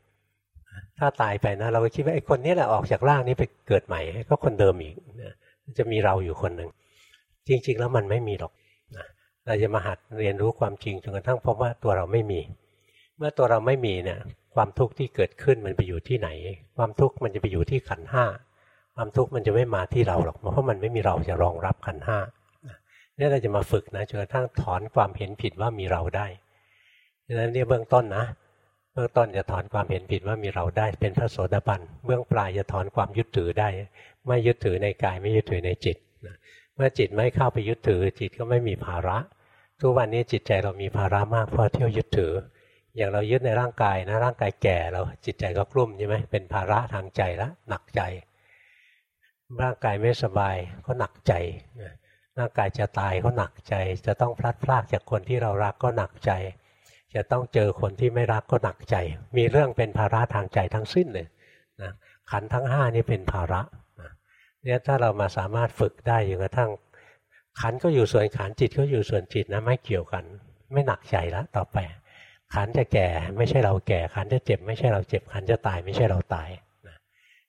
ถ้าตายไปนะเราก็คิดว่าไอ้คนนี้แหละออกจากร่างนี้ไปเกิดใหม่ก็คนเดิมอีกจะมีเราอยู่คนหนึ่งจริง ๆ แล้วมันไม่มีหรอกนะเราจะมาหัดเรียนรู้ความจริงจนกระทั่งพบว่าตัวเราไม่มี เมื่อตัวเราไม่มีเนี่ยความทุกข์ที่เกิดขึ้นมันไปอยู่ที่ไหน ความทุกข์มันจะไปอยู่ที่ขันห้าความทุกข์มันจะไม่มาที่เราหรอกเพราะมันไม่มีเราจะรองรับขันห้านี่เราจะมาฝึกนะจนกระทั่งถอนความเห็นผิดว่ามีเราได้ดังนั้นเนี่ยเบื้องต้นนะ เบื้องต้นจะถอนความเห็นผิดว่ามีเราได้เป็นพระโสดาบันเบื้องปลายจะถอนความยึดถือได้ ไม่ยึดถือในกายไม่ยึดถือในจิตเมื่อจิตไม่เข้าไปยึดถือ จิตก็ไม่มีภาระ ทุกวันนี้จิตใจเรามีภาระมากเพราะเที่ยวยึดถือ อย่างเรายึดในร่างกายนะร่างกายแก่เราจิตใจก็กลุ้มใช่ไหมเป็นภาระทางใจแล้วหนักใจ ร่างกายไม่สบายก็หนักใจร่างกายจะตายก็หนักใจ จะต้องพลัดพรากจากคนที่เรารักก็หนักใจ จะต้องเจอคนที่ไม่รักก็หนักใจ มีเรื่องเป็นภาระทางใจทั้งสิ้นเลยนะขันทั้งห้านี่เป็นภาระเนี่ยถ้าเรามาสามารถฝึกได้จนกระทั่ง ขันก็อยู่ส่วนขันจิตก็อยู่ส่วนจิตนะไม่เกี่ยวกัน ไม่หนักใจแล้วต่อไป ขันจะแก่ไม่ใช่เราแก่ ขันจะเจ็บ ไม่ใช่เราเจ็บ ขันจะตายไม่ใช่เราตายนะ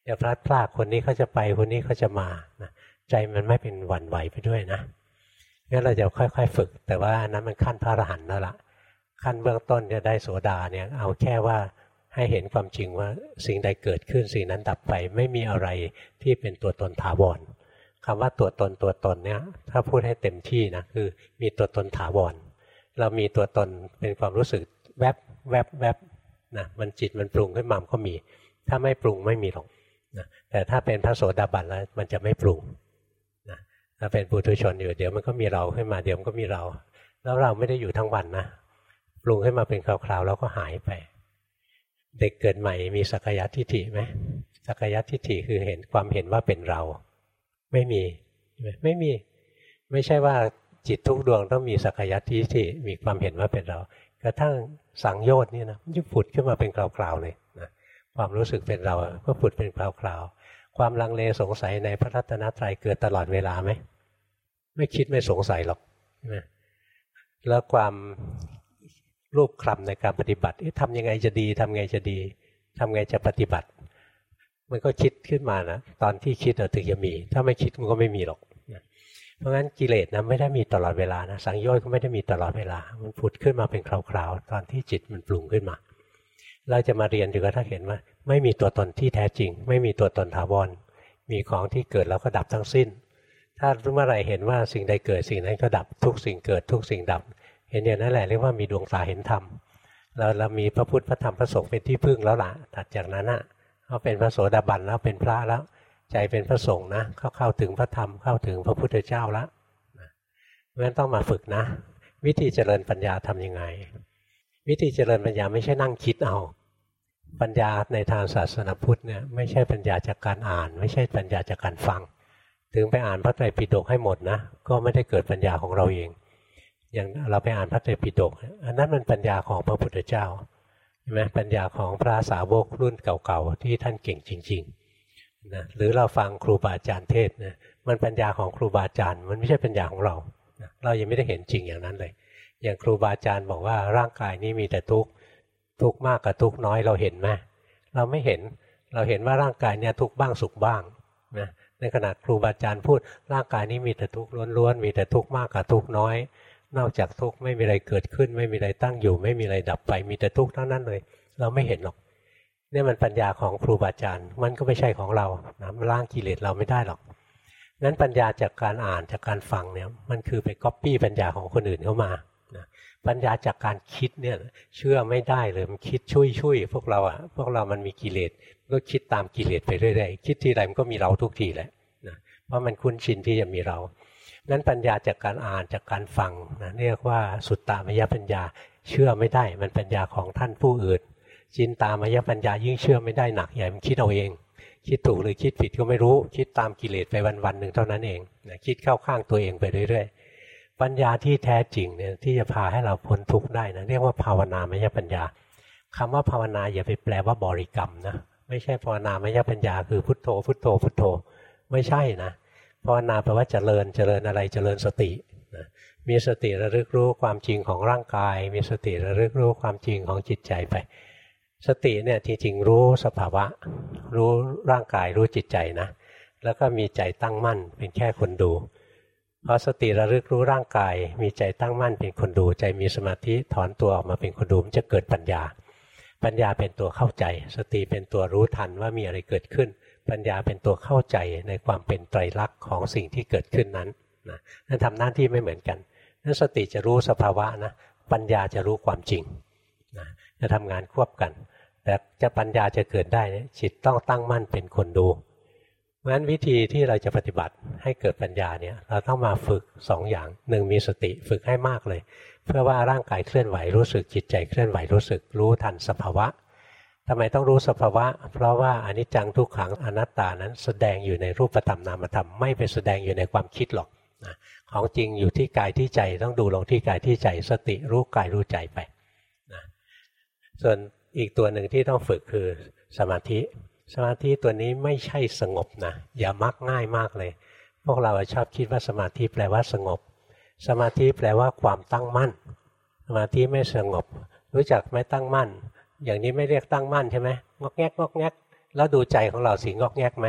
จะพลัดพรากคนนี้เขาจะไปคนนี้เขาจะมานะใจมันไม่เป็นหวั่นไหวไปด้วยนะงั้นเราจะค่อย ๆ ฝึก แต่ว่านั้นมันขั้นพระอรหันต์แล้วล่ะ ขั้นเบื้องต้นจะได้โสดาเนี่ยเอาแค่ว่าให้เห็นความจริงว่าสิ่งใดเกิดขึ้นสิ่งนั้นดับไปไม่มีอะไรที่เป็นตัวตนถาวรคำว่าตัวตนตัวตนเนี่ยถ้าพูดให้เต็มที่นะคือมีตัวตนถาวรเรามีตัวตนเป็นความรู้สึกแวบแวบแวบนะมันจิตมันปรุงขึ้นมาก็มี ถ้าไม่ปรุงไม่มีหรอกนะแต่ถ้าเป็นพระโสดาบันแล้วมันจะไม่ปรุงนะถ้าเป็นปุถุชนอยู่เดี๋ยวมันก็มีเราขึ้นมาเดี๋ยวมันก็มีเรา แล้วเราไม่ได้อยู่ทั้งวันนะ ปรุงขึ้นมาเป็นคราวๆแล้วก็หายไป เด็กเกิดใหม่มีสักยะทิฏฐิไหมสักยะทิฏฐิคือเห็นความเห็นว่าเป็นเรา ไม่มี ไม่มี ไม่ใช่ว่าจิตทุกดวงต้องมีสักยะทิฏฐิมีความเห็นว่าเป็นเรา กระทั่งสังโยชน์นี่นะมันจะผุดขึ้นมาเป็นคราวๆเลยนะความรู้สึกเป็นเราก็ผุดเป็นคราวๆความลังเลสงสัยในพระรัตนตรัยเกิดตลอดเวลาไหมไม่คิดไม่สงสัยหรอกใช่ไหมแล้วความ รูปคลำในการปฏิบัติทำยังไงจะดีทำไงจะดีทำไงจะปฏิบัติ มันก็คิดขึ้นมานะตอนที่คิดถึงจะมี ถ้าไม่คิดมันก็ไม่มีหรอกเพราะงั้นกิเลสนะไม่ได้มีตลอดเวลานะสังโยชน์ก็ไม่ได้มีตลอดเวลา มันผุดขึ้นมาเป็นคราวๆตอนที่จิตมันปรุงขึ้นมา เราจะมาเรียนดูก็ถ้าเห็นว่า ไม่มีตัวตนที่แท้จริง ไม่มีตัวตนถาวรมีของที่เกิดแล้วก็ดับทั้งสิ้น ถ้าเมื่อไรเห็นว่าสิ่งใดเกิดสิ่งนั้นก็ดับทุกสิ่งเกิดทุกสิ่งดับ เห็นอย่างนั้นแหละเรียกว่ามีดวงตาเห็นธรรมเราเรามีพระพุทธพระธรรมพระสงฆ์เป็นที่พึ่งแล้วล่ะถัดจากนั้นอะเขาเป็นพระโสดาบันแล้วเป็นพระแล้ว ใจเป็นพระสงฆ์นะเขาเข้าถึงพระธรรมเข้าถึงพระพุทธเจ้าแล้วเพราะฉะนั้นต้องมาฝึกนะ วิธีเจริญปัญญาทํำยังไง วิธีเจริญปัญญาไม่ใช่นั่งคิดเอา ปัญญาในทางศาสนาพุทธเนี่ยไม่ใช่ปัญญาจากการอ่าน ไม่ใช่ปัญญาจากการฟัง ถึงไปอ่านพระไตรปิฎกให้หมดนะ ก็ไม่ได้เกิดปัญญาของเราเอง อย่างเราไปอ่านพระไตรปิฎกอันนั้นมันปัญญาของพระพุทธเจ้าใช่ไหมปัญญาของพระสาวกรุ่นเก่าๆที่ท่านเก่งจริงๆนะหรือเราฟังครูบาอาจารย์เทศนะมันปัญญาของครูบาอาจารย์ มันไม่ใช่ปัญญาของเรานะเรายังไม่ได้เห็นจริงอย่างนั้นเลย อย่างครูบาอาจารย์บอกว่าร่างกายนี้มีแต่ทุกข์ทุกข์มากกับทุกข์น้อยเราเห็นไหมเราไม่เห็นเราเห็นว่าร่างกายเนี่ยทุกข์บ้างสุขบ้างนะในขณะครูบาอาจารย์พูดร่างกายนี้มีแต่ทุกข์ล้วนๆมีแต่ทุกข์มากกับทุกข์น้อย นอกจากทุกข์ไม่มีอะไรเกิดขึ้น ไม่มีอะไรตั้งอยู่ ไม่มีอะไรดับไป มีแต่ทุกข์เทั้งนั้นเลย เราไม่เห็นหรอกเนี่ยมันปัญญาของครูบาอาจารย์ มันก็ไม่ใช่ของเรานะมันล้างกิเลสเราไม่ได้หรอกนั้นปัญญาจากการอ่านจากการฟังเนี่ยมันคือไปก๊อปปี้ปัญญาของคนอื่นเข้ามานะปัญญาจากการคิดเนี่ยเชื่อไม่ได้เลยมันคิดช่วยช่วยพวกเราอะพวกเรามันมีกิเลสก็คิดตามกิเลสไปเรื่อยๆคิดทีไรมันก็มีเราทุกทีแหละนะเพราะมันคุ้นชินที่จะมีเรา นั้นปัญญาจากการอ่านจากการฟังนะเรียกว่าสุตตามยปัญญาเชื่อไม่ได้ มันปัญญาของท่านผู้อื่น จินตามยปัญญายิ่งเชื่อไม่ได้หนักใหญ่มันคิดเอาเอง คิดถูกหรือคิดผิดก็ไม่รู้ คิดตามกิเลสไปวันๆหนึ่งเท่านั้นเองนะคิดเข้าข้างตัวเองไปเรื่อยๆ ปัญญาที่แท้จริงเนี่ยที่จะพาให้เราพ้นทุกข์ได้นะเรียกว่าภาวนามยปัญญาคำว่าภาวนาอย่าไปแปลว่าบริกรรมนะไม่ใช่ภาวนามยปัญญาคือพุทโธพุทโธพุทโธ ไม่ใช่นะ ภาวนาแปลว่าเจริญเจริญอะไรเจริญสตินะมีสติระลึกรู้ความจริงของร่างกาย มีสติระลึกรู้ความจริงของจิตใจไป สติเนี่ยจริงๆรู้สภาวะ รู้ร่างกายรู้จิตใจนะ แล้วก็มีใจตั้งมั่นเป็นแค่คนดูพอสติระลึกรู้ร่างกาย มีใจตั้งมั่นเป็นคนดู ใจมีสมาธิถอนตัวออกมาเป็นคนดูมันจะเกิดปัญญา ปัญญาเป็นตัวเข้าใจ สติเป็นตัวรู้ทันว่ามีอะไรเกิดขึ้น ปัญญาเป็นตัวเข้าใจในความเป็นไตรลักษณ์ของสิ่งที่เกิดขึ้นนั้นนะนั่นทำหน้าที่ไม่เหมือนกันนั่นสติจะรู้สภาวะนะปัญญาจะรู้ความจริงนะจะทำงานควบกัน แต่จะปัญญาจะเกิดได้จิตต้องตั้งมั่นเป็นคนดูเพราะฉะนั้นวิธีที่เราจะปฏิบัติให้เกิดปัญญาเนี่ยเราต้องมาฝึกสองอย่างหนึ่งมีสติฝึกให้มากเลย เพื่อว่าร่างกายเคลื่อนไหวรู้สึกจิตใจเคลื่อนไหวรู้สึกรู้ทันสภาวะ ทำไมต้องรู้สภาวะ เพราะว่าอนิจจังทุกขังอนัตตานั้นแสดงอยู่ในรูปธรรมนามธรรมไม่ไปแสดงอยู่ในความคิดหรอกนะของจริงอยู่ที่กายที่ใจต้องดูลงที่กายที่ใจสติรู้กายรู้ใจไปนะส่วนอีกตัวหนึ่งที่ต้องฝึกคือสมาธิ สมาธิตัวนี้ไม่ใช่สงบนะอย่ามักง่ายมากเลย พวกเราชอบคิดว่าสมาธิแปลว่าสงบ สมาธิแปลว่าความตั้งมั่น สมาธิไม่สงบ รู้จักไหมตั้งมั่น อย่างนี้ไม่เรียกตั้งมั่นใช่ไหมงอกแงกงอกแงกแล้วดูใจของเราสิงอกแงกไหม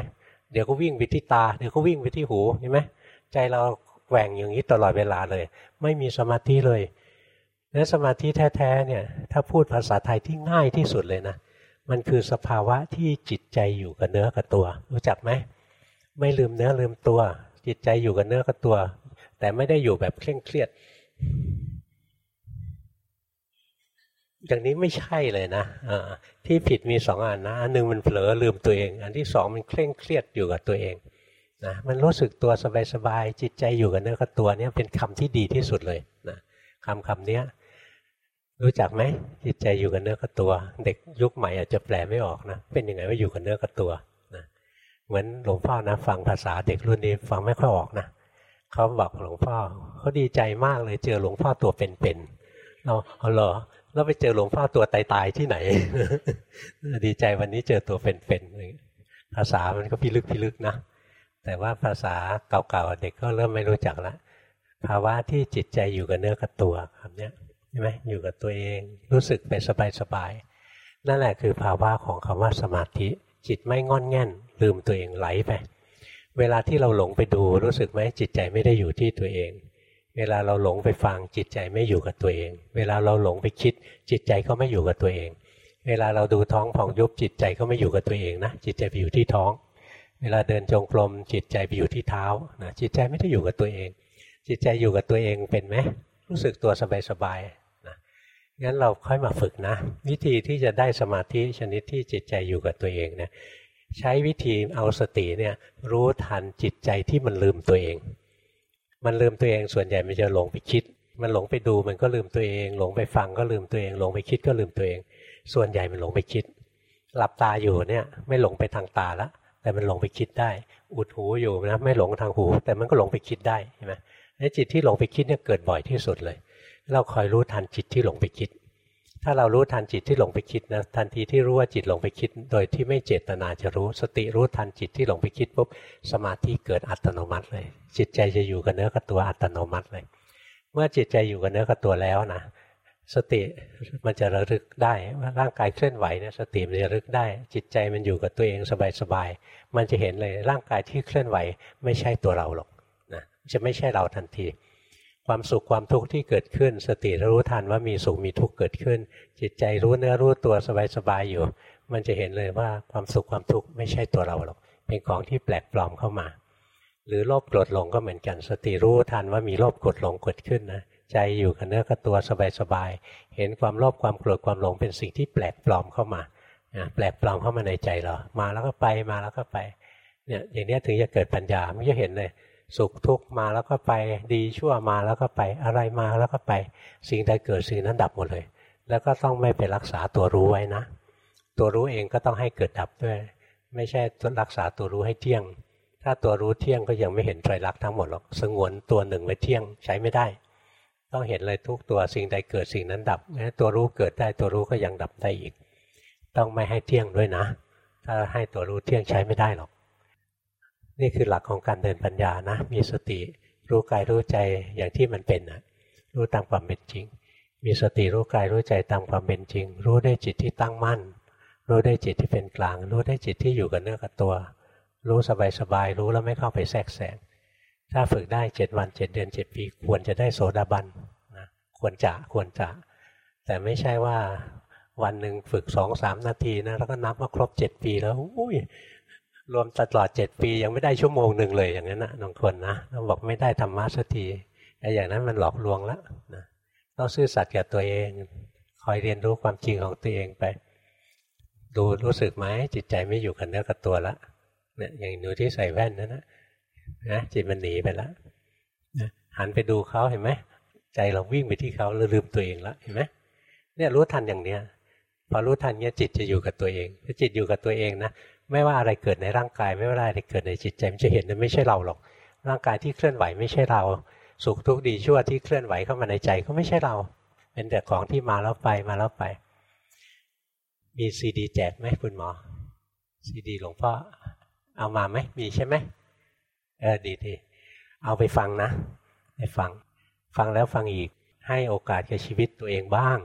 เดี๋ยวก็วิ่งไปที่ตาเดี๋ยวก็วิ่งไปที่หูเห็นไหมใจเราแหว่งอย่างนี้ตลอดเวลาเลย ไม่มีสมาธิเลยแล้วสมาธิแท้ๆเนี่ยถ้าพูดภาษาไทยที่ง่ายที่สุดเลยนะ มันคือสภาวะที่จิตใจอยู่กับเนื้อกับตัว รู้จักไหมไม่ลืมเนื้อลืมตัว จิตใจอยู่กับเนื้อกับตัว แต่ไม่ได้อยู่แบบเคร่งเครียด อย่างนี้ไม่ใช่เลยนะที่ผิดมีสองอันนะอันหนึ่งมันเผลอลืมตัวเอง อันที่สองมันเคร่งเครียดอยู่กับตัวเองนะมันรู้สึกตัวสบายๆจิตใจอยู่กับเนื้อกับตัวเนี่ยเป็นคำที่ดีที่สุดเลยนะคำคำนี้รู้จักไหมจิตใจอยู่กับเนื้อกับตัว เด็กยุคใหม่อาจจะแปลไม่ออกนะ เป็นยังไงว่าอยู่กับเนื้อกับตัวนะเหมือนหลวงพ่อนะ ฟังภาษาเด็กรุ่นนี้ฟังไม่ค่อยออกนะเขาบอกหลวงพ่อเขาดีใจมากเลยเจอหลวงพ่อตัวเป็นๆเราเอาเหรอ แล้วไปเจอหลวงพ่อตัวตายๆที่ไหน ดีใจวันนี้เจอตัวเป็นๆภาษามันก็พิลึกพิลึกนะแต่ว่าภาษาเก่าๆเด็กก็เริ่มไม่รู้จักล้วภาวะที่จิตใจอยู่กับเนื้อกับตัวคำนี้ใช่ไหมอยู่กับตัวเอง รู้สึกไปสบายๆนั่นแหละคือภาวะของคำว่าสมาธิ จิตไม่งอนแง่น ลืมตัวเองไหลไปเวลาที่เราหลงไปดูรู้สึกไหมจิตใจไม่ได้อยู่ที่ตัวเอง เวลาเราหลงไปฟังจิตใจไม่อยู่กับตัวเอง เวลาเราหลงไปคิด จิตใจก็ไม่อยู่กับตัวเอง เวลาเราดูท้องผ่องยุบจิตใจก็ไม่อยู่กับตัวเองนะจิตใจไปอยู่ที่ท้อง เวลาเดินจงกรมจิตใจไปอยู่ที่เท้านะจิตใจไม่ได้อยู่กับตัวเอง จิตใจอยู่กับตัวเองเป็นไหมรู้สึกตัวสบายงั้นเราค่อยมาฝึกนะ วิธีที่จะได้สมาธิชนิดที่จิตใจอยู่กับตัวเองนะใช้วิธีเอาสติเนี่ยรู้ทันจิตใจที่มันลืมตัวเอง มันลืมตัวเองส่วนใหญ่มันจะหลงไปคิด มันหลงไปดูมันก็ลืมตัวเอง หลงไปฟังก็ลืมตัวเอง หลงไปคิดก็ลืมตัวเอง ส่วนใหญ่มันหลงไปคิด หลับตาอยู่เนี่ยไม่หลงไปทางตาละแต่มันหลงไปคิดได้ อุดหูอยู่นะไม่หลงทางหู แต่มันก็หลงไปคิดได้ใช่ไหมไอ้จิตที่หลงไปคิดเนี่ยเกิดบ่อยที่สุดเลย เราคอยรู้ทันจิตที่หลงไปคิด ถ้าเรารู้ทันจิตที่หลงไปคิดนะทันทีที่รู้ว่าจิตหลงไปคิด โดยที่ไม่เจตนาจะรู้ สติรู้ทันจิตที่หลงไปคิดปุ๊บสมาธิเกิดอัตโนมัติเลย จิตใจจะอยู่กับเนื้อกับตัวอัตโนมัติเลย เมื่อจิตใจอยู่กับเนื้อกับตัวแล้วนะสติมันจะระลึกได้ว่าร่างกายเคลื่อนไหวเนี่ยสติมันจะระลึกได้ จิตใจมันอยู่กับตัวเองสบายๆมันจะเห็นเลยร่างกายที่เคลื่อนไหว ไม่ใช่ตัวเราหรอกนะจะไม่ใช่เราทันที ความสุขความทุกข์ที่เกิดขึ้น สติรู้ทันว่ามีสุขมีทุกข์เกิดขึ้น จิตใจรู้เนื้อรู้ตัวสบายๆอยู่ มันจะเห็นเลยว่าความสุขความทุกข์ไม่ใช่ตัวเราหรอกเป็นของที่แปลกปลอมเข้ามา หรือโลภโกรธหลงก็เหมือนกัน สติรู้ทันว่ามีโลภโกรธหลงเกิดขึ้นนะใจอยู่กับเนื้อกับตัวสบายๆเห็นความโลภความโกรธความหลงเป็นสิ่งที่แปลกปลอมเข้ามาแปลกปลอมเข้ามาในใจเรามาแล้วก็ไปมาแล้วก็ไปเนี่ยอย่างนี้ถึงจะเกิดปัญญาไม่จะเห็นเลย สุขทุกข์มาแล้วก็ไปดีชั่วมาแล้วก็ไปอะไรมาแล้วก็ไป สิ่งใดเกิดสิ่งนั้นดับหมดเลย แล้วก็ต้องไม่ไปรักษาตัวรู้ไว้นะ ตัวรู้เองก็ต้องให้เกิดดับด้วย ไม่ใช่รักษาตัวรู้ให้เที่ยง ถ้าตัวรู้เที่ยงก็ยังไม่เห็นไตรลักษณ์ทั้งหมดหรอกสงวนตัวหนึ่งไว้เที่ยงใช้ไม่ได้ ต้องเห็นเลยทุกตัวสิ่งใดเกิดสิ่งนั้นดับตัวรู้เกิดได้ตัวรู้ก็ยังดับได้อีก ต้องไม่ให้เที่ยงด้วยนะ ถ้าให้ตัวรู้เที่ยงใช้ไม่ได้หรอก นี่คือหลักของการเดินปัญญานะ มีสติรู้กายรู้ใจอย่างที่มันเป็นนะรู้ตามความเป็นจริง มีสติรู้กายรู้ใจตามความเป็นจริง รู้ได้จิตที่ตั้งมั่น รู้ได้จิตที่เป็นกลาง รู้ได้จิตที่อยู่กับเนื้อกับตัว รู้สบายๆรู้แล้วไม่เข้าไปแทรกแซงถ้าฝึกได้เจ็ดวันเจ็ดเดือนเจ็ดปีควรจะได้โสดาบันนะควรจะควรจะ แต่ไม่ใช่ว่าวันหนึ่งฝึกสองสามนาทีนะแล้วก็นับว่าครบเจ็ดปีแล้วอุ้ย รวมตลอดเจ็ดปียังไม่ได้ชั่วโมงหนึ่งเลยอย่างนั้นนะบางคนนะเราบอกไม่ได้ธรรมะสักทีไอ้อย่างนั้นมันหลอกลวงแล้วนะต้องซื่อสัตย์กับตัวเอง คอยเรียนรู้ความจริงของตัวเองไป ดูรู้สึกไหมจิตใจไม่อยู่กับเนื้อกับตัวละเนี่ยอย่างหนูที่ใส่แว่นนั่นนะนะจิตมันหนีไปแล้วนะหันไปดูเขาเห็นไหมใจเราวิ่งไปที่เขาลืมตัวเองแล้วเห็นไหมเนี่ยรู้ทันอย่างเนี้ยพอรู้ทันเนี้ยจิตจะอยู่กับตัวเองถ้าจิตอยู่กับตัวเองนะ ไม่ว่าอะไรเกิดในร่างกาย ไม่ว่าอะไรเกิดในจิตใจมันจะเห็นว่าไม่ใช่เราหรอก ร่างกายที่เคลื่อนไหวไม่ใช่เรา สุขทุกข์ดีชั่วที่เคลื่อนไหวเข้ามาในใจก็ไม่ใช่เรา เป็นแต่ของที่มาแล้วไปมาแล้วไป มีซีดีแจกไหมคุณหมอซีดีหลวงพ่อเอามาไหมมีใช่ไหมเออดีดีเอาไปฟังนะไปฟัง ฟังแล้วฟังอีกให้โอกาสกับชีวิตตัวเองบ้าง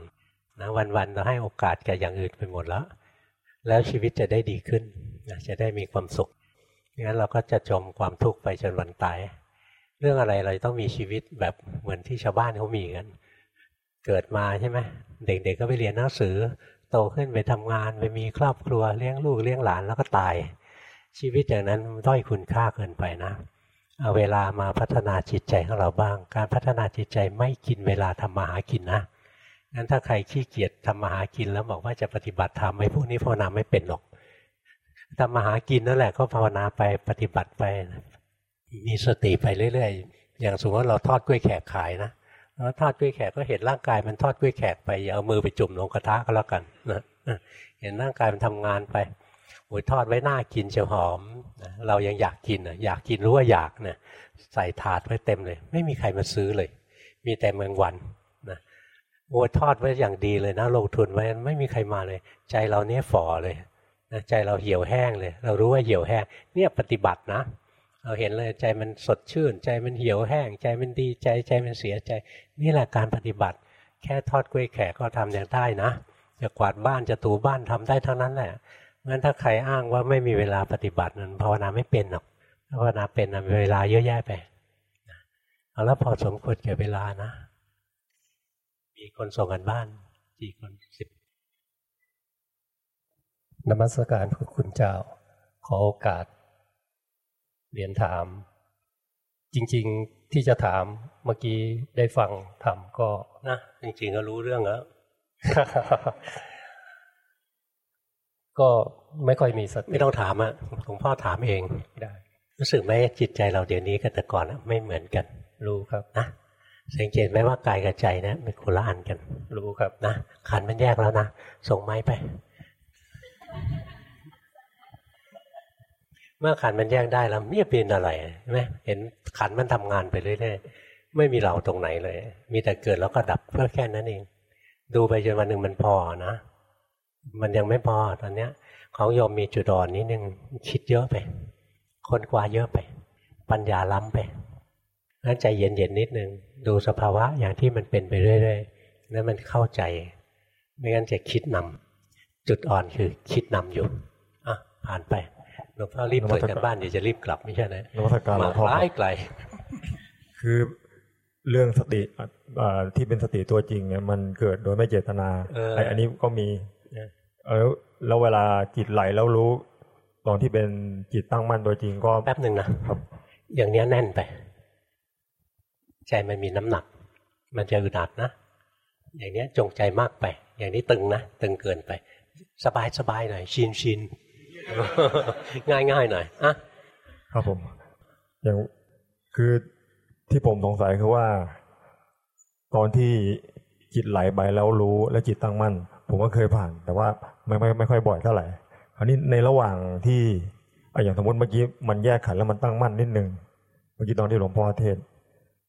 นะวันๆเราให้โอกาสกับอย่างอื่นไปหมดแล้ว แล้วชีวิตจะได้ดีขึ้น นะจะได้มีความสุขงั้นเราก็จะจมความทุกข์ไปจนวันตาย เรื่องอะไรเราต้องมีชีวิตแบบเหมือนที่ชาวบ้านเขามีกัน เกิดมาใช่ไหมเด็กๆก็ไปเรียนหนังสือ โตขึ้นไปทำงานไปมีครอบครัวเลี้ยงลูกเลี้ยงหลานแล้วก็ตาย ชีวิตอย่างนั้นด้อยคุณค่าเกินไปนะเอาเวลามาพัฒนาจิตใจของเราบ้าง การพัฒนาจิตใจไม่กินเวลาทำมาหากินนะงั้นถ้าใครขี้เกียจทำมาหากินแล้วบอกว่าจะปฏิบัติธรรมไอ้พวกนี้ภาวนาไม่เป็นหรอก ทำมาหากินนั่นแหละก็ภาวนาไปปฏิบัติไป มีสติไปเรื่อยๆ อย่างสมมติว่าเราทอดกล้วยแขกขายนะแล้วทอดกล้วยแขกก็เห็นร่างกายมันทอดกล้วยแขกไปอย่าเอามือไปจุ่มลงกระทะก็แล้วกันนะเห็นร่างกายมันทำงานไปโอ้ยทอดไว้หน้ากินเชียวหอมนะเรายังอยากกินอะอยากกินรู้ว่าอยากนะใส่ถาดไว้เต็มเลย ไม่มีใครมาซื้อเลย มีแต่เมืองวันนะโอ้ยทอดไว้อย่างดีเลยนะลงทุนไว้ไม่มีใครมาเลย ใจเราเนี้ยฝ่อเลย ใจเราเหี่ยวแห้งเลย เรารู้ว่าเหี่ยวแห้ง เนี่ยปฏิบัตินะ เราเห็นเลยใจมันสดชื่น ใจมันเหี่ยวแห้ง ใจมันดีใจใจมันเสียใจ นี่แหละการปฏิบัติ แค่ทอดกล้วยแขกก็ทำอย่างได้นะจะกวาดบ้านจะถูบ้านทำได้ทั้งนั้นแหละงั้นถ้าใครอ้างว่าไม่มีเวลาปฏิบัตินั้นภาวนาไม่เป็นหรอกภาวนาเป็นมีเวลาเยอะแยะไปเอาแล้วพอสมควรแก่เวลานะ มีคนส่งกันบ้านกี่คนสิบ นมัสการพระคุณเจ้า ขอโอกาส เรียนถาม จริง ๆที่จะถามเมื่อกี้ได้ฟังทำก็นะจริง ๆ ก็รู้เรื่องแล้วก็ไม่ค่อยมีสติไม่ต้องถามอะหลวงพ่อถามเองได้รู้สึกไหมจิตใจเราเดี๋ยวนี้กับแต่ก่อนไม่เหมือนกัน รู้ครับนะสังเกตไหมว่ากายกับใจนะเป็นคนละอันกัน รู้ครับนะขันมันแยกแล้วนะส่งไม้ไป เมื่อขันมันแยกได้แล้วเนี่ยเป็นอะไรใช่ไหมเห็นขันมันทำงานไปเรื่อยๆไม่มีเราตรงไหนเลย มีแต่เกิดแล้วก็ดับเพื่อแค่นั้นเอง ดูไปจนวันหนึ่งมันพอนะ มันยังไม่พอตอนเนี้ย ของโยมมีจุดอ่อนนิดนึงคิดเยอะไปคนกว่าเยอะไป ปัญญาล้ำไปงั้นใจเย็นๆนิดนึงดูสภาวะอย่างที่มันเป็นไปเรื่อยๆแล้วมันเข้าใจ ไม่งั้นจะคิดนำ จุดอ่อนคือคิดนำอยู่อะผ่านไปหลวงพ่อรีบเปิดกันบ้านเดี๋ยวจะรีบกลับไม่ใช่ไหมนวัตการหลวงพ่อไกลไกลคือเรื่องสติที่เป็นสติตัวจริงเนี่ยมันเกิดโดยไม่เจตนาไอ้อันนี้ก็มีเออแล้วเวลาจิตไหลแล้วรู้ตอนที่เป็นจิตตั้งมั่นตัวจริงก็แป๊บหนึ่งนะครับ อย่างนี้แน่นไป ใจมันมีน้ำหนัก มันจะอึดอัดนะอย่างนี้จงใจมากไป อย่างนี้ตึงนะตึงเกินไป สบายสบายหน่อยชินชินง่ายง่ายหน่อยอะครับผม อย่างคือที่ผมสงสัยคือว่า ตอนที่จิตไหลไปแล้วรู้และจิตตั้งมั่น ผมก็เคยผ่าน แต่ว่าไม่ไม่ไม่ค่อยบ่อยเท่าไหร่คราวนี้ในระหว่างที่อย่างสมมติเมื่อกี้มันแยกขันแล้วมันตั้งมั่นนิดนึงเมื่อกี้ตอนที่หลวงพ่อเทศ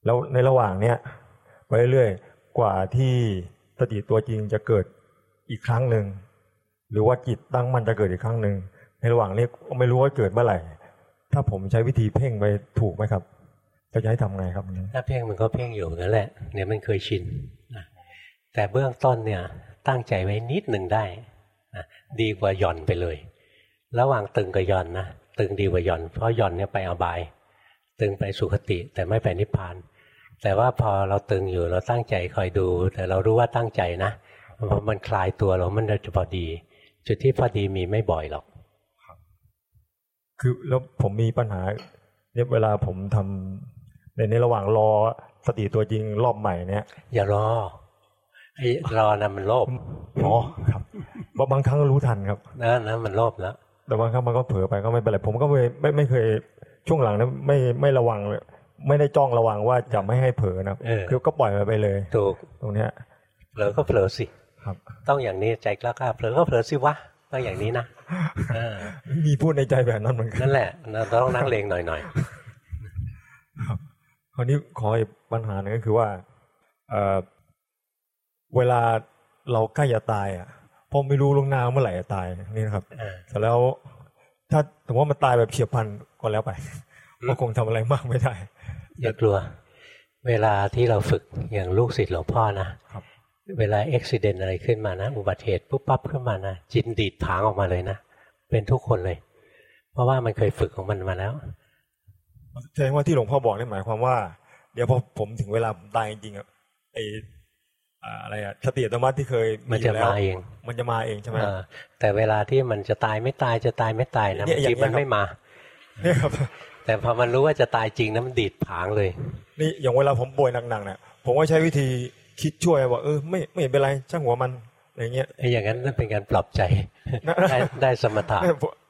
แล้วในระหว่างเนี้ยไปเรื่อยๆกว่าที่สติตัวจริงจะเกิดอีกครั้งหนึ่ง หรือว่าจิตตั้งมันจะเกิดอีกครั้งหนึ่งในระหว่างนี้ไม่รู้ว่าเกิดเมื่อไหร่ ถ้าผมใช้วิธีเพ่งไปถูกไหมครับจะให้ทำไงครับถ้าเพ่งมันก็เพ่งอยู่นั่นแหละเนี่ยมันเคยชินแต่เบื้องต้นเนี่ยตั้งใจไว้นิดหนึ่งได้ดีกว่าหย่อนไปเลย ระหว่างตึงกับหย่อนนะตึงดีกว่าหย่อน เพราะหย่อนเนี่ยไปอบาย ตึงไปสุคติแต่ไม่ไปนิพพาน แต่ว่าพอเราตึงอยู่เราตั้งใจคอยดู แต่เรารู้ว่าตั้งใจนะพอมันคลายตัวเรามันจะพอดี จุดที่พอดีมีไม่บ่อยหรอก คือแล้วผมมีปัญหาเนี่ยเวลาผมทำในในระหว่างรอสติตัวจริงรอบใหม่เนี่ย อย่ารอไอ้รอนะมันโลภอ๋อครับบางครั้งรู้ทันครับนั่นนะมันโลภแล้วแต่บางครั้งมันก็เผลอไปก็ไม่เป็นไรผมก็ไม่ไม่ไม่เคยช่วงหลังนะไม่ไม่ระวังเลยไม่ได้จ้องระวังว่าจะไม่ให้เผลอนะคือก็ปล่อยไปเลย ถูกตรงเนี้ยเผลอก็เผลอสิครับ ต้องอย่างนี้ใจกล้ากล้าเผลอก็เผลอสิวะต้องอย่างนี้นะมีพูดในใจแบบนั้นเหมือนกันนั่นแหละเราต้องนั่งเลงหน่อยหน่อยคราวนี้ขออีกปัญหาหนึ่งก็คือว่าเเวลาเราใกล้จะตายอะพอไม่รู้ลงนาเมื่อไหร่จะตายนี่นะครับแต่แล้วถ้าสมมติว่ามันตายแบบเฉียบพลันก็แล้วไปก็คงทำอะไรมากไม่ได้อย่ากลัว เวลาที่เราฝึกอย่างลูกศิษย์หลวงพ่อนะครับ เวลาอุบิเหตุอะไรขึ้นมานะ อุบัติเหตุปุ๊บปั๊บขึ้นมานะจิตดีดผางออกมาเลยนะ เป็นทุกคนเลย เพราะว่ามันเคยฝึกของมันมาแล้วแสดงว่าที่หลวงพ่อบอกนี่หมายความว่า เดี๋ยวพอผมถึงเวลาตายจริงๆอะไออะไรอะสติธรรมะที่เคยมันจะมาเอง มันจะมาเองใช่ไหมแต่เวลาที่มันจะตายไม่ตายจะตายไม่ตายนะจิตมันไม่มาเนี่ยครับ แต่พอมันรู้ว่าจะตายจริงนะมันดีดผางเลย นี่อย่างเวลาผมป่วยหนักๆเนี่ยผมก็ใช้วิธี คิดช่วยว่าเออไม่ไม่เป็นไรช่างหัวมันอะไรเงี้ยไอ้อย่างนั้นนั่นเป็นการปลอบใจได้ได้สมถะ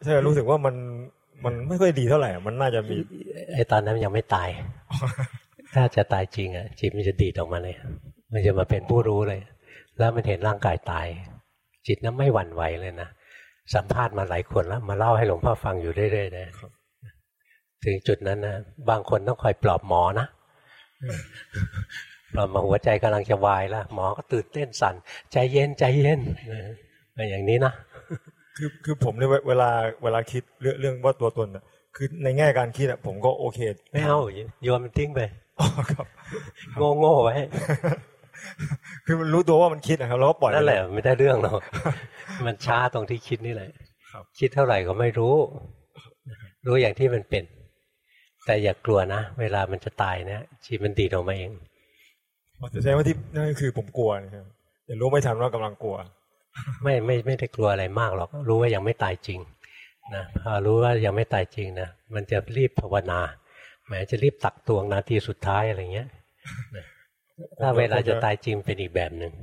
ใช่รู้สึกว่ามันมันไม่ค่อยดีเท่าไหร่ มันน่าจะมีไอ้ตอนนั้นยังไม่ตาย ถ้าจะตายจริงอะจิตมันจะดีดออกมาเลย มันจะมาเป็นผู้รู้เลย แล้วมันเห็นร่างกายตาย จิตนั้นไม่หวั่นไหวเลยนะสัมภาษณ์มาหลายคนแล้ว มาเล่าให้หลวงพ่อฟังอยู่เรื่อยๆนะถึงจุดนั้นนะบางคนต้องคอยปลอบหมอนะ ปลอบมาหัวใจกำลังจะวายแล้วหมอก็ตื่นเต้นสั่น ใจเย็นใจเย็นอย่างนี้นะคือคือผมเนี่ยเวลาเวลาคิดเรื่องเรื่องว่าตัวตนอะคือในแง่การคิดอะผมก็โอเค ไม่เอาโยนมันทิ้งไปครับโง่โง่ไว้คือมันรู้ตัวว่ามันคิดนะครับแล้วก็ปล่อยนั่นแหละไม่ได้เรื่องหรอกมันช้าตรงที่คิดนี่แหละคิดเท่าไหร่ก็ไม่รู้ รู้อย่างที่มันเป็น แต่อย่ากลัวนะ เวลามันจะตายเนี่ยชีมันดีดออกมาเอง แสดงว่าที่นั่นคือผมกลัวนะครับแต่รู้ไม่ทันว่ากำลังกลัว ไม่ไม่ไม่ได้กลัวอะไรมากหรอก รู้ว่ายังไม่ตายจริงนะพอรู้ว่ายังไม่ตายจริงนะมันจะรีบภาวนาแหมจะรีบตักตวงนาทีสุดท้ายอะไรเงี้ยถ้าเวลาจะตายจริงเป็นอีกแบบหนึ่ง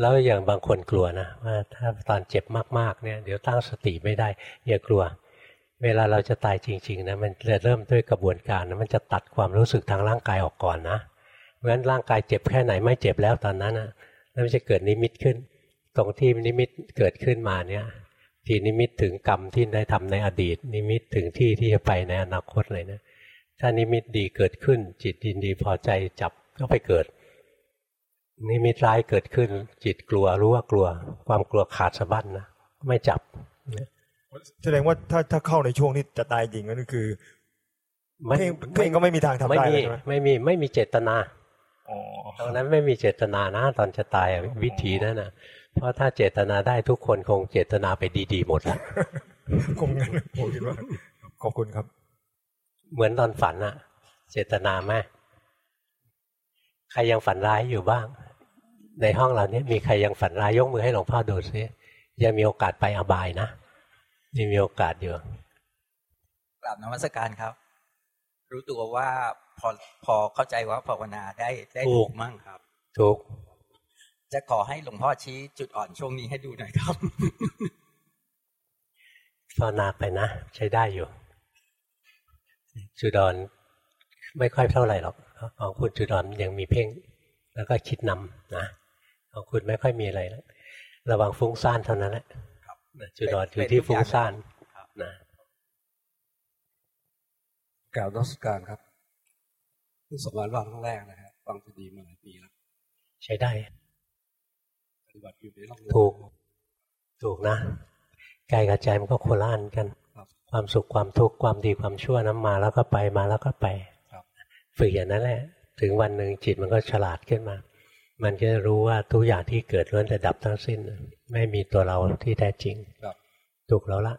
แล้วอย่างบางคนกลัวนะว่าถ้าตอนเจ็บมากๆเนี่ยเดี๋ยวตั้งสติไม่ได้อย่ากลัว เวลาเราจะตายจริง ๆนะมันจะเริ่มด้วยกระบวนการนะมันจะตัดความรู้สึกทางร่างกายออกก่อนนะเพ ราะฉะนั้นร่างกายเจ็บแค่ไหนไม่เจ็บแล้วตอนนั้นนะแล้วมันจะเกิดนิมิตขึ้น ตรงที่นิมิตเกิดขึ้นมาเนี่ยทีนิมิตถึงกรรมที่ได้ทำในอดีต นิมิตถึงที่ที่จะไปในอนาคตเลยนะถ้านิมิตดีเกิดขึ้น จิตยินดีพอใจจับก็ไปเกิด นิมิตร้ายเกิดขึ้น จิตกลัวรู้ว่ากลัว ความกลัวขาดสะบั้นนะไม่จับแสดงว่าถ้าถ้าเข้าในช่วงที่จะตายจริงนั่นคือไม่เพ่งก็ไม่มีทางทำได้ใช่ไหมไม่มีไม่มีเจตนา ตรงนั้นไม่มีเจตนานะตอนจะตายวิธีนั่นนะเพราะถ้าเจตนาได้ทุกคนคงเจตนาไปดีๆหมดแล้วคงงั้นผมคิดว่าขอบคุณครับ เหมือนตอนฝันอะเจตนาไหมใครยังฝันร้ายอยู่บ้าง ในห้องเราเนี้ยมีใครยังฝันร้ายยกมือให้หลวงพ่อดูซิยังมีโอกาสไปอบายนะยังมีโอกาสอยู่กราบนวัสการครับ รู้ตัวว่า พอพอเข้าใจว่าภาวนาได้ได้ถูกมั่งครับ ถูก จะขอให้หลวงพ่อชี้จุดอ่อนช่วงนี้ให้ดูหน่อยครับภาวนาไปนะ ใช้ได้อยู่ จุดอ่อนไม่ค่อยเท่าไหร่หรอกของคุณจุดอ่อนยังมีเพ่ง แล้วก็คิดนำนะของคุณไม่ค่อยมีอะไรแล้วระวังฟุ้งซ่านเท่านั้นแหละจุดอ่อนอยู่ที่ฟุ้งซ่านนะกล่าวรัศการครับ เพิ่งสมานวันครั้งแรกนะครับฟังดีมาหลายปีแล้วใช้ได้ปฏิบัติอยู่ในร่องถูก ถูกนะกายกับใจมันก็โคล่านกัน ความสุขความทุกข์ความดีความชั่วน้ำมาแล้วก็ไปมาแล้วก็ไปฝึกอย่างนั้นแหละ ถึงวันหนึ่งจิตมันก็ฉลาดขึ้นมา มันจะรู้ว่าทุกอย่างที่เกิดล้วนแต่ดับทั้งสิ้น ไม่มีตัวเราที่แท้จริงถูกแล้วละ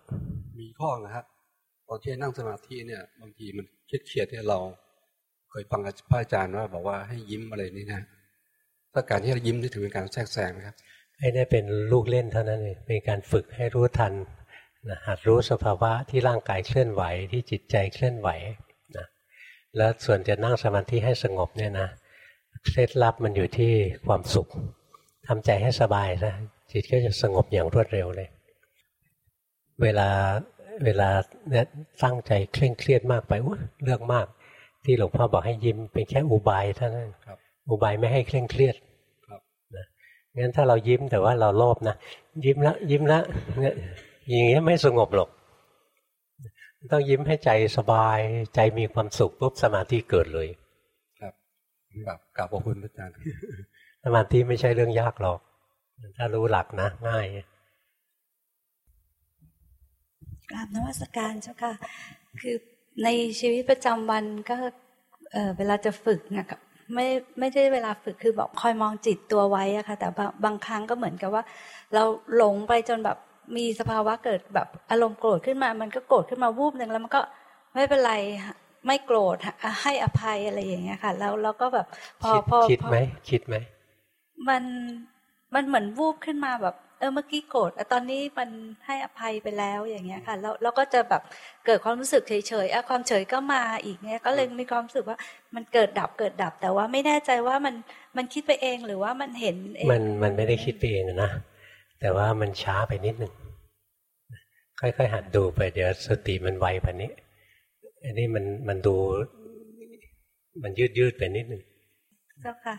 มีข้อนะฮะตอนที่นั่งสมาธิเนี่ย บางทีมันเครียดเครียดที่เรา เคยฟังพระอาจารย์ว่า บอกว่าให้ยิ้มอะไรนี่นะถ้าการที่เรายิ้มนี่ถือเป็นการแทรกแซงไหมครับไอ้นี่เป็นลูกเล่นเท่านั้นเองเป็นการฝึกให้รู้ทันนะหัดรู้สภาวะที่ร่างกายเคลื่อนไหวที่จิตใจเคลื่อนไหวนะแล้วส่วนจะนั่งสมาธิให้สงบเนี่ยนะเคล็ดลับมันอยู่ที่ความสุขทำใจให้สบายนะจิตก็จะสงบอย่างรวดเร็วเลย เวลาเวลาเนี่ยตั้งใจเคร่งเครียดมากไปเรื่องมาก ที่หลวงพ่อบอกให้ยิ้มเป็นแค่อุบายเท่านั้นอุบายไม่ให้เคร่งเครียดงั้นถ้าเรายิ้มแต่ว่าเราโลภนะยิ้มละยิ้มละเนี่ยอย่างนี้ไม่สงบหรอก ต้องยิ้มให้ใจสบาย ใจมีความสุขปุ๊บสมาธิเกิดเลย ครับแบบกราบขอบคุณอาจารย์สมาธิไม่ใช่เรื่องยากหรอก ถ้ารู้หลักนะง่ายกราบนวัสการเจ้าค่ะ คือ ในชีวิตประจำวันก็เเวลาจะฝึกนะครับไม่ไม่ใช่เวลาฝึกคือแบบคอยมองจิตตัวไว้อะค่ะ แต่บางครั้งก็เหมือนกับว่า เราหลงไปจนแบบมีสภาวะเกิดแบบอารมณ์โกรธขึ้นมา มันก็โกรธขึ้นมาวูบหนึ่งแล้วมันก็ไม่เป็นไรไม่โกรธให้อภัยอะไรอย่างเงี้ยค่ะ แล้วเราก็แบบพอพอคิดไหมคิดไหมมันมันเหมือนวูบขึ้นมาแบบเออเมื่อกี้โกรธตอนนี้มันให้อภัยไปแล้วอย่างเงี้ยค่ะแล้วเราก็จะแบบเกิดความรู้สึกเฉยๆอะความเฉยก็มาอีกเนี้ยก็เลยมีความรู้สึกว่ามันเกิดดับเกิดดับ แต่ว่าไม่แน่ใจว่ามันมันคิดไปเองหรือว่ามันเห็นเองมันมันไม่ได้คิดไปเองนะแต่ว่ามันช้าไปนิดหนึ่งค่อยๆหัดดูไปเดี๋ยวสติมันไวกว่านี้ อันนี้มันมันดู มันยืดยืดไปนิดหนึ่งเจ้าค่ะ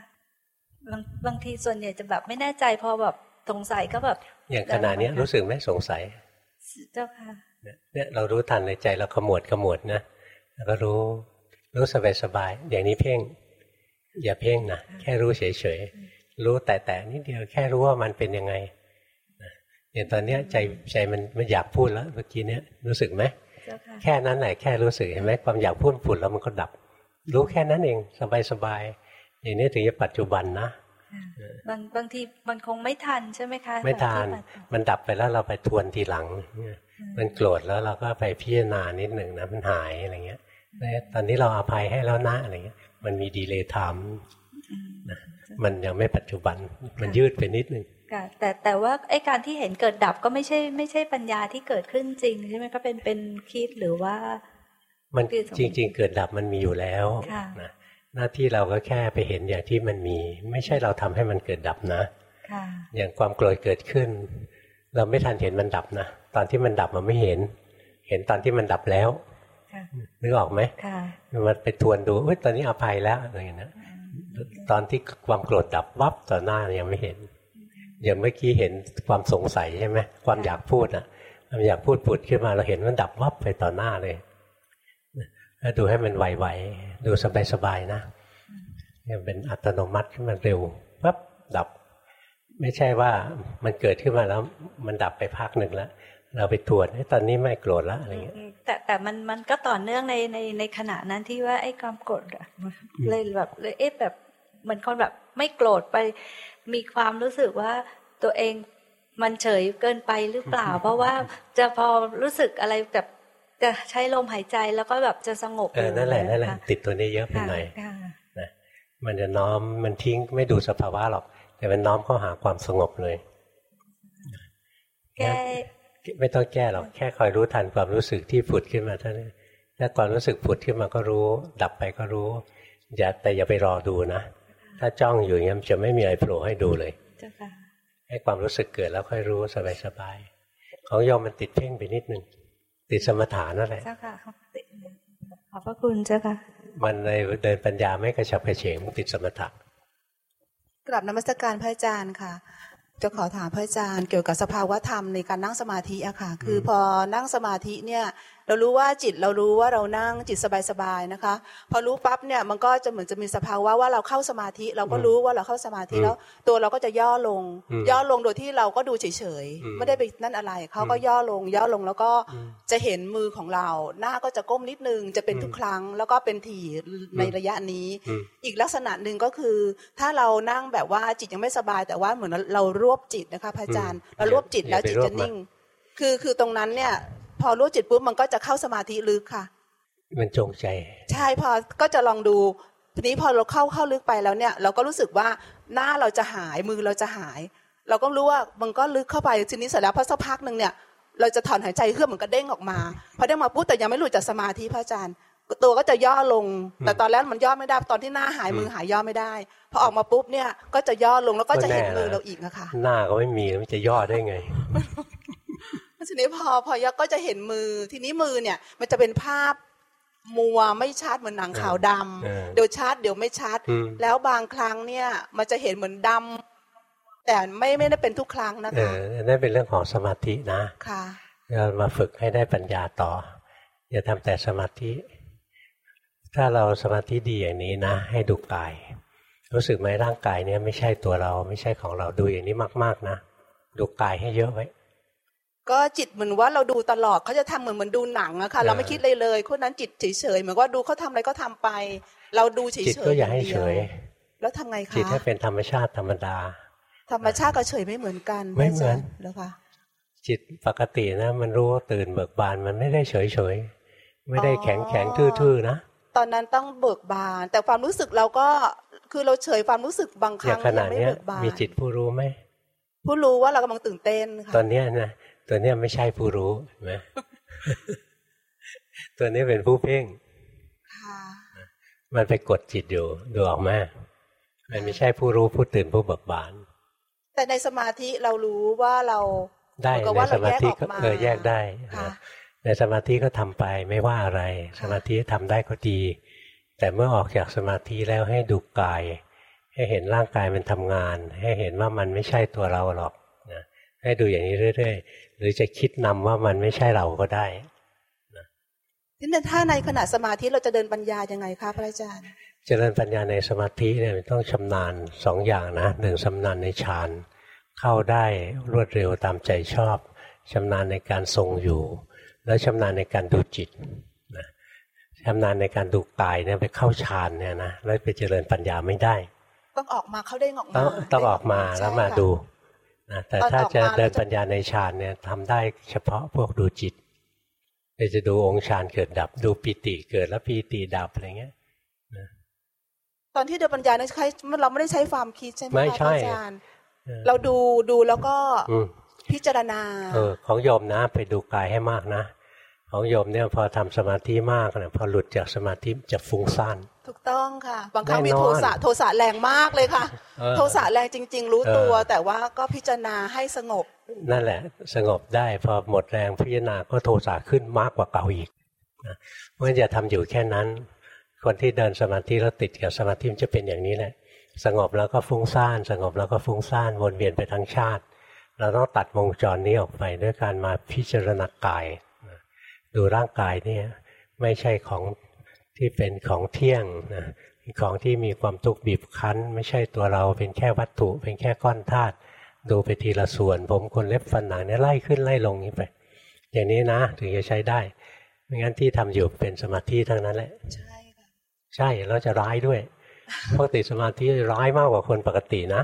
บางบางทีส่วนใหญ่จะแบบไม่แน่ใจพอแบบ สงสัยก็แบบ อย่างขณะนี้รู้สึกไหมสงสัยเจ้าค่ะเนี่ยเรารู้ทันในใจเราขมวดขมวดนะแล้วก็รู้รู้สบายสบายอย่างนี้เพ่ง อย่าเพ่งนะแค่รู้เฉยๆรู้แต่แต่นิดเดียวแค่รู้ว่ามันเป็นยังไงอย่างตอนเนี้ยใจใจมันมันอยากพูดแล้วเมื่อกี้เนี้ยรู้สึกไหมแค่นั้นแหละแค่รู้สึกเห็นไหมความอยากพูดผุดแล้วมันก็ดับ รู้แค่นั้นเองสบายสบายอย่างนี้ถึงจะปัจจุบันนะ บางบางทีมันคงไม่ทันใช่ไหมคะ ไม่ทันมันดับไปแล้วเราไปทวนทีหลังมันโกรธแล้วเราก็ไปพิจารณานิดหนึ่งนะมันหายอะไรเงี้ยตอนนี้เราอาภัยให้แล้วนะอะไรเงี้ย มันมีดีเลย์ไทม์มันยังไม่ปัจจุบันมันยืดไปนิดนึงแต่แต่ว่าไอ้การที่เห็นเกิดดับก็ไม่ใช่ไม่ใช่ปัญญาที่เกิดขึ้นจริงใช่ไหมก็เป็นเป็นคิดหรือว่า มันจริง ๆ เกิดดับมันมีอยู่แล้วนะ หน้าที่เราก็แค่ไปเห็นอย่างที่มันมี ไม่ใช่เราทำให้มันเกิดดับนะอย่างความโกรธเกิดขึ้น เราไม่ทันเห็นมันดับนะตอนที่มันดับมันไม่เห็น เห็นตอนที่มันดับแล้วนึกออกไหมมันไปทวนดูเฮ้ยตอนนี้อภัยแล้วอะไรอย่างนี้ตอนที่ความโกรธดับวับต่อหน้ายังไม่เห็น อย่างเมื่อกี้เห็นความสงสัยใช่ไหมความอยากพูดอะความอยากพูดปุดขึ้นมาเราเห็นมันดับวับไปต่อหน้าเลย ถ้าดูให้มันไวๆดูสบายๆนะยังเป็นอัตโนมัติขึ้นมาเร็วปั๊บดับ ไม่ใช่ว่ามันเกิดขึ้นมาแล้ว มันดับไปพักหนึ่งแล้วเราไปตรวจตอนนี้ไม่โกรธแล้วอะไรเงี้ยแต่แต่มันมันก็ต่อเนื่องในในในขณะนั้นที่ว่าไอ้ความโกรธเลยแบบเลยเอ๊ะแบบเหมือนคนแบบไม่โกรธไปมีความรู้สึกว่าตัวเองมันเฉยเกินไปหรือเปล่า เพราะว่าจะพอรู้สึกอะไรแบบ จะใช้ลมหายใจแล้วก็แบบจะสงบเออนั่นแหละนั่นแหละติดตัวนี้เยอะไปหน่อยนะมันจะน้อมมันทิ้งไม่ดูสภาวะหรอก แต่มันน้อมเข้าหาความสงบเลยแก้ไม่ต้องแก้หรอกแค่คอยรู้ทันความรู้สึกที่ผุดขึ้นมาเท่านั้นถ้าความรู้สึกผุดขึ้นมาก็รู้ ดับไปก็รู้ อย่าแต่อย่าไปรอดูนะ ถ้าจ้องอยู่อย่างนี้จะไม่มีอะไรโผล่ให้ดูเลยให้ความรู้สึกเกิดแล้วค่อยรู้สบายๆของยอมมันติดเพ่งไปนิดนึง ติดสมถานั่นแหละเจ้าค่ะขอบพระคุณเจ้าค่ะ มันในเดินปัญญาไม่กระฉับกระเฉงมันติดสมถะกลับนมัสการพระอาจารย์ค่ะ จะขอถามพระอาจารย์เกี่ยวกับสภาวะธรรมในการนั่งสมาธิอะค่ะ คือพอนั่งสมาธิเนี่ย เรารู้ว่าจิตเรารู้ว่าเรานั่งจิตสบายๆนะคะ พอรู้ปั๊บเนี่ยมันก็จะเหมือนจะมีสภาวะว่าเราเข้าสมาธิ เราก็รู้ว่าเราเข้าสมาธิแล้ว ตัวเราก็จะย่อลง ย่อลงโดยที่เราก็ดูเฉยๆไม่ได้ไปนั่นอะไรเขาก็ย่อลง ย่อลงแล้วก็จะเห็นมือของเรา หน้าก็จะก้มนิดนึงจะเป็นทุกครั้ง แล้วก็เป็นถี่ในระยะนี้ อีกลักษณะหนึ่งก็คือ ถ้าเรานั่งแบบว่าจิตยังไม่สบาย แต่ว่าเหมือนเรารวบจิตนะคะพระอาจารย์เรารวบจิตแล้วจิตจะนิ่ง คือคือตรงนั้นเนี่ย พอรู้จิตปุ๊บมันก็จะเข้าสมาธิลึกค่ะ มันจงใจ ใช่พอก็จะลองดูทีนี้พอเราเข้าเข้าลึกไปแล้วเนี่ย เราก็รู้สึกว่าหน้าเราจะหายมือเราจะหาย เราก็รู้ว่ามันก็ลึกเข้าไปทีนี้เสร็จแล้วพอสักพักหนึ่งเนี่ย เราจะถอนหายใจเครื่องมันก็เด้งออกมาพอเด้งมาปุ๊บแต่ยังไม่หลุดจากสมาธิพระอาจารย์ตัวก็จะย่อลง แต่ตอนแรกมันย่อไม่ได้ตอนที่หน้าหายมือหายย่อไม่ได้พอออกมาปุ๊บเนี่ยก็จะย่อลงแล้วก็จะเห็นมือเราอีกนะคะหน้าก็ไม่มีแล้วมันจะย่อได้ไง ทีนี้พอพอยักก็จะเห็นมือ ทีนี้มือเนี่ย มันจะเป็นภาพมัวไม่ชัดเหมือนหนังขาวดำเดี๋ยวชัดเดี๋ยวไม่ชัด แล้วบางครั้งเนี่ย มันจะเห็นเหมือนดำแต่ไม่ไม่ได้เป็นทุกครั้งนะคะนั่นเป็นเรื่องของสมาธินะค่ะเรามาฝึกให้ได้ปัญญาต่อ อย่าทำแต่สมาธิ ถ้าเราสมาธิดีอย่างนี้นะ ให้ดูกาย รู้สึกไหมร่างกายเนี้ยไม่ใช่ตัวเราไม่ใช่ของเราดูอย่างนี้มาก ๆนะดูกายให้เยอะไว้ ก็จิตเหมือนว่าเราดูตลอดเขาจะทำเหมือนเหมือนดูหนังอะค่ะ เราไม่คิดเลยเลยคนนั้นจิตเฉยๆเหมือนว่าดูเขาทาอะไรก็ทำไป เราดูเฉยๆจิตก็อย่าให้เฉย แล้วทำไงคะจิตให้เป็นธรรมชาติธรรมดา ธรรมชาติก็เฉยไม่เหมือนกัน ไม่เหมือนแล้วค่ะจิตปกตินะ มันรู้ตื่นเบิกบานมันไม่ได้เฉยๆไม่ได้แข็งแข็งทื่อๆนะตอนนั้นต้องเบิกบาน แต่ความรู้สึกเราก็คือเราเฉยความรู้สึกบางครั้งยังไม่เบิกบานมีจิตผู้รู้ไหมผู้รู้ว่าเรากำลังตื่นเต้นค่ะตอนนี้นะ ตัวนี้ไม่ใช่ผู้รู้เห็นไหมตัวนี้เป็นผู้เพ่งมันไปกดจิตอยู่ดูออกมามันไม่ใช่ผู้รู้ผู้ตื่นผู้เบิกบาน แต่ในสมาธิเรารู้ว่าเราได้ในสมาธิก็เออแยกได้ในสมาธิก็ทำไปไม่ว่าอะไร สมาธิทำได้ก็ดี แต่เมื่อออกจากสมาธิแล้วให้ดูกาย ให้เห็นร่างกายมันทำงาน ให้เห็นว่ามันไม่ใช่ตัวเราหรอกนะให้ดูอย่างนี้เรื่อย หรือจะคิดนำว่ามันไม่ใช่เราก็ได้ทีนี้ถ้าในขณะสมาธิเราจะเดินปัญญายังไงคะพระอาจารย์ เจริญปัญญาในสมาธิเนี่ยต้องชำนาญสองอย่างนะหนึ่งชำนาญในฌานเข้าได้รวดเร็วตามใจชอบชำนาญในการทรงอยู่ แล้วชำนาญในการดูจิตนะชำนาญในการดูกายเนี่ยไปเข้าฌานเนี่ยนะแล้วไปเจริญปัญญาไม่ได้ ต้องออกมาเขาได้ออกมาต้องออกมาแล้วมาดู นะแต่ถ้าจะเดินปัญญาในฌานเนี่ยทำได้เฉพาะพวกดูจิตเราจะดูองค์ฌานเกิดดับ ดูปิติเกิดแล้วปิติดับอะไรเงี้ยตอนที่เดินปัญญาเนี่ยใช้เราไม่ได้ใช้ความคิดใช่ไหมไม่ใช่อาจารย์เราดูดูแล้วก็พิจารณา เออของโยมนะ ไปดูกายให้มากนะ ของโยมเนี่ยพอทำสมาธิมากนะพอหลุดจากสมาธิจะฟุ้งซ่านถูกต้องค่ะ บางครั้งมีโทสะโทสะแรงมากเลยค่ะ โทสะแรงจริง ๆ รู้ตัว แต่ว่าก็พิจารณาให้สงบ นั่นแหละ สงบได้พอหมดแรงพิจารณาก็โทสะขึ้นมากกว่าเก่าอีกเพราะจะทำอยู่แค่นั้น คนที่เดินสมาธิแล้วติดกับสมาธิมันจะเป็นอย่างนี้แหละสงบแล้วก็ฟุ้งซ่าน สงบแล้วก็ฟุ้งซ่านวนเวียนไปทั้งชาติ เราต้องตัดวงจรนี้ออกไปด้วยการมาพิจารณากาย ดูร่างกายเนี่ยไม่ใช่ของที่เป็นของเที่ยงนะของที่มีความทุกข์บีบคั้น ไม่ใช่ตัวเราเป็นแค่วัตถุ เป็นแค่ก้อนธาตุดูไปทีละส่วน ผมคนเล็บฟันหนังเนี่ยไล่ขึ้นไล่ลงนี้ไป อย่างนี้นะถึงจะใช้ได้ไม่งั้นที่ทำอยู่เป็นสมาธิทั้งนั้นแหละ ใช่ค่ะใช่แล้วจะร้ายด้วยพวกติดสมาธิร้ายมากกว่าคนปกตินะ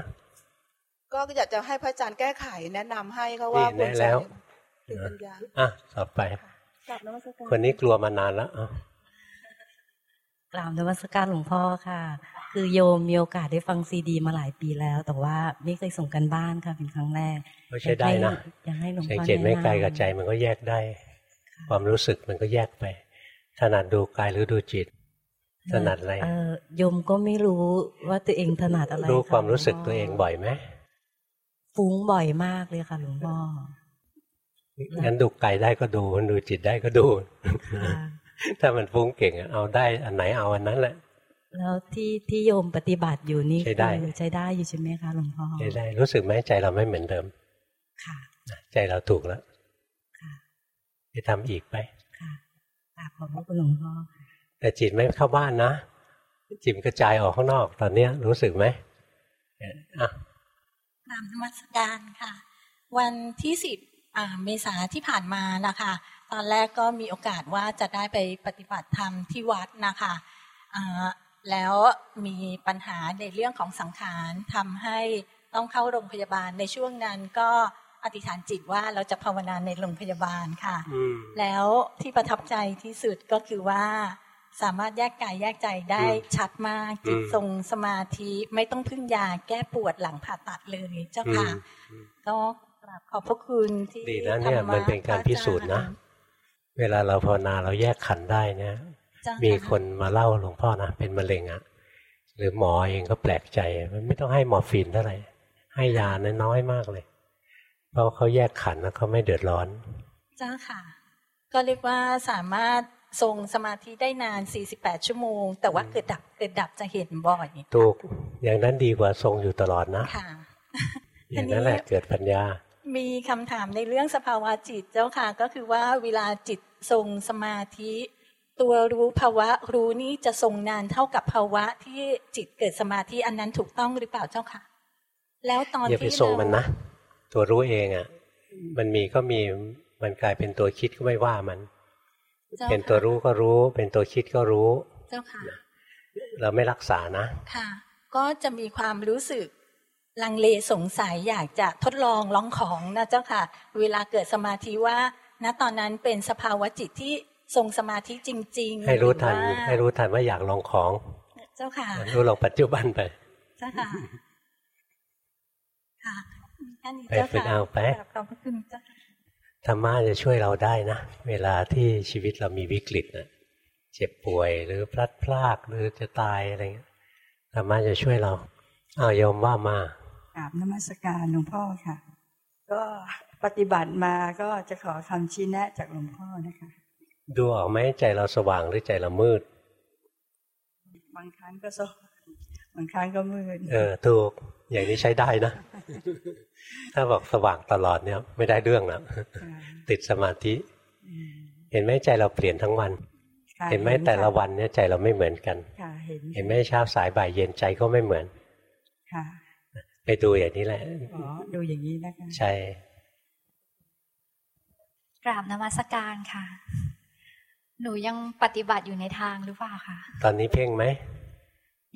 ก็อยากจะให้พระอาจารย์แก้ไขแนะนำให้เขาว่าควรจะถึงปัญญาอะต่อไป คนนี้กลัวมานานแล้วกล่าวนวัตการหลวงพ่อค่ะ คือโยมมีโอกาสได้ฟังซีดี มาหลายปีแล้ว แต่ว่าไม่เคยส่งกันบ้านค่ะเป็นครั้งแรกก็ใช้ได้นะยังให้หลวงพ่อสังเกตไม่ไกลกับใจมันก็แยกได้ ความรู้สึกมันก็แยกไปถนัดดูกายหรือดูจิตถนัดอะไรโยมก็ไม่รู้ว่าตัวเองถนัดอะไรรู้ความรู้สึกตัวเองบ่อยไหมฟุ้งบ่อยมากเลยค่ะหลวงพ่อ งั้นดูกายได้ก็ดูดูจิตได้ก็ดู ถ้ามันฟุ้งเก่งเอาได้อันไหนเอาอันนั้นแหละ แล้วที่ที่โยมปฏิบัติอยู่นี่ใช้ได้ใช้ได้อยู่ใช่ไหมคะหลวงพ่อใช้ได้รู้สึกไหมใจเราไม่เหมือนเดิม ค่ะ ใจเราถูกแล้วค่ะไปทำอีกไป ค่ะขอบพระคุณหลวงพ่อแต่จิตไม่เข้าบ้านนะจิตกระจายออกข้างนอกตอนเนี้ย รู้สึกไหมอะนามธรรมสการค่ะ วันที่สิบ เมษาที่ผ่านมานะคะ ตอนแรกก็มีโอกาสว่าจะได้ไปปฏิบัติธรรมที่วัดนะคะแล้วมีปัญหาในเรื่องของสังขารทำให้ต้องเข้าโรงพยาบาลในช่วงนั้นก็อธิษฐานจิตว่าเราจะภาวนาในโรงพยาบาลค่ะ แล้วที่ประทับใจที่สุดก็คือว่าสามารถแยกกายแยกใจได้ชัดมากจิตทรงสมาธิไม่ต้องพึ่งยาแก้ปวดหลังผ่าตัดเลยเจ้าค่ะ ก็ กราบขอบพระคุณที่ดีนะเนี่ยมันเป็นการพิสูจน์นะ เวลาเราภาวนาเราแยกขันได้เนี่ยมีคนมาเล่าหลวงพ่อนะเป็นมะเร็งอะหรือหมอเองก็แปลกใจมันไม่ต้องให้หมอฟินเท่าไหร่ให้ยาน้อยมากเลย เพราะเขาแยกขันแล้วเขาไม่เดือดร้อนเจ้าค่ะ ก็เรียกว่าสามารถทรงสมาธิได้นาน 48 ชั่วโมง แต่ว่าเกิดดับเกิดดับจะเห็นบ่อยถูกอย่างนั้นดีกว่าทรงอยู่ตลอดนะค่ะอย่างนั้นแหละเกิดปัญญา มีคำถามในเรื่องสภาวะจิตเจ้าค่ะ ก็คือว่าเวลาจิตทรงสมาธิ ตัวรู้ภาวะรู้นี้จะทรงนานเท่ากับภาวะที่จิตเกิดสมาธิอันนั้นถูกต้องหรือเปล่าเจ้าค่ะ แล้วตอนที่อย่าไปทรงมันนะตัวรู้เองอะ มันมีก็มีมันกลายเป็นตัวคิดก็ไม่ว่ามัน เป็นตัวรู้ก็รู้ เป็นตัวคิดก็รู้ เจ้าค่ะ เราไม่รักษานะ ค่ะ ก็จะมีความรู้สึก ลังเลสงสัยอยากจะทดลองลองของนะเจ้าค่ะ เวลาเกิดสมาธิว่า ณตอนนั้นเป็นสภาวะจิตที่ทรงสมาธิจริง ๆ ให้รู้ทันให้รู้ทันว่าอยากลองของ เจ้าค่ะ รู้ลองปัจจุบันไป เจ้าค่ะค่ะไปฝึกเอาไปขอบคุณเจ้าธรรมะจะช่วยเราได้นะ เวลาที่ชีวิตเรามีวิกฤตนะเจ็บป่วยหรือพลัดพรากหรือจะตายอะไรเงี้ยธรรมะจะช่วยเราอ้าวยมว่ามา กราบนมัสการหลวงพ่อค่ะ ก็ปฏิบัติมาก็จะขอคำชี้แนะจากหลวงพ่อนะคะ ดูออกไหมใจเราสว่างหรือใจเรามืด บางครั้งก็สว่างบางครั้งก็มืด เออถูกอย่างนี้ใช้ได้นะ ถ้าบอกสว่างตลอดเนี่ย ไม่ได้เรื่องแล้วติดสมาธิ เห็นไหมใจเราเปลี่ยนทั้งวัน เห็นไหมแต่ละวันเนี่ยใจเราไม่เหมือนกัน เห็นไหมเช้าสายบ่ายเย็นใจก็ไม่เหมือน ไปดูอย่างนี้แหละดูอย่างนี้นะคะ ใช่ กราบนมัสการค่ะ หนูยังปฏิบัติอยู่ในทางหรือเปล่าคะตอนนี้เพ่งไหม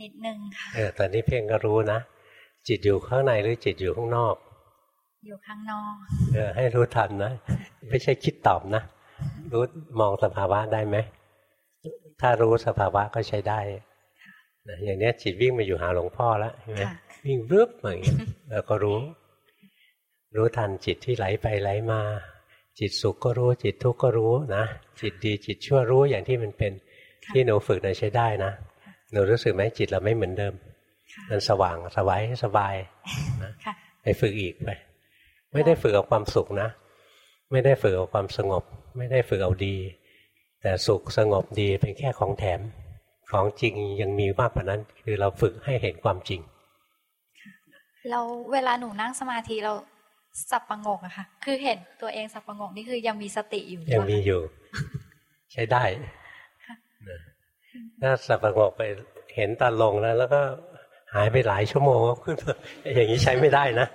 นิดนึงค่ะ เออ ตอนนี้เพ่งก็รู้นะ จิตอยู่ข้างในหรือจิตอยู่ข้างนอก อยู่ข้างนอก เออ ให้รู้ทันนะ ไม่ใช่คิดตอบนะ รู้มองสภาวะได้ไหม ถ้ารู้สภาวะก็ใช้ได้นะอย่างนี้จิตวิ่งมาอยู่หาหลวงพ่อแล้วใช่ไหม วิ่งรึบอย่างเงี้ยเราก็รู้ รู้ทันจิตที่ไหลไปไหลมา จิตสุขก็รู้ จิตทุกข์ก็รู้นะ จิตดีจิตชั่วรู้อย่างที่มันเป็นที่หนูฝึกนะใช้ได้นะหนูรู้สึกไหมจิตเราไม่เหมือนเดิม มันสว่างสบายสบายนะไปฝึกอีกไป ไม่ได้ฝึกเอาความสุขนะ ไม่ได้ฝึกเอาความสงบ ไม่ได้ฝึกเอาดี แต่สุขสงบดีเป็นแค่ของแถมของจริงยังมีมากกว่านั้น คือเราฝึกให้เห็นความจริง เราเวลาหนูนั่งสมาธิเราสับประงกอะค่ะ คือเห็นตัวเองสับประงกนี่คือยังมีสติอยู่ยังมีอยู่ ใช้ได้ถ้าสับประงกไปเห็นตาลงแล้ว แล้วก็หายไปหลายชั่วโมงขึ้นอย่างนี้ใช้ไม่ได้นะ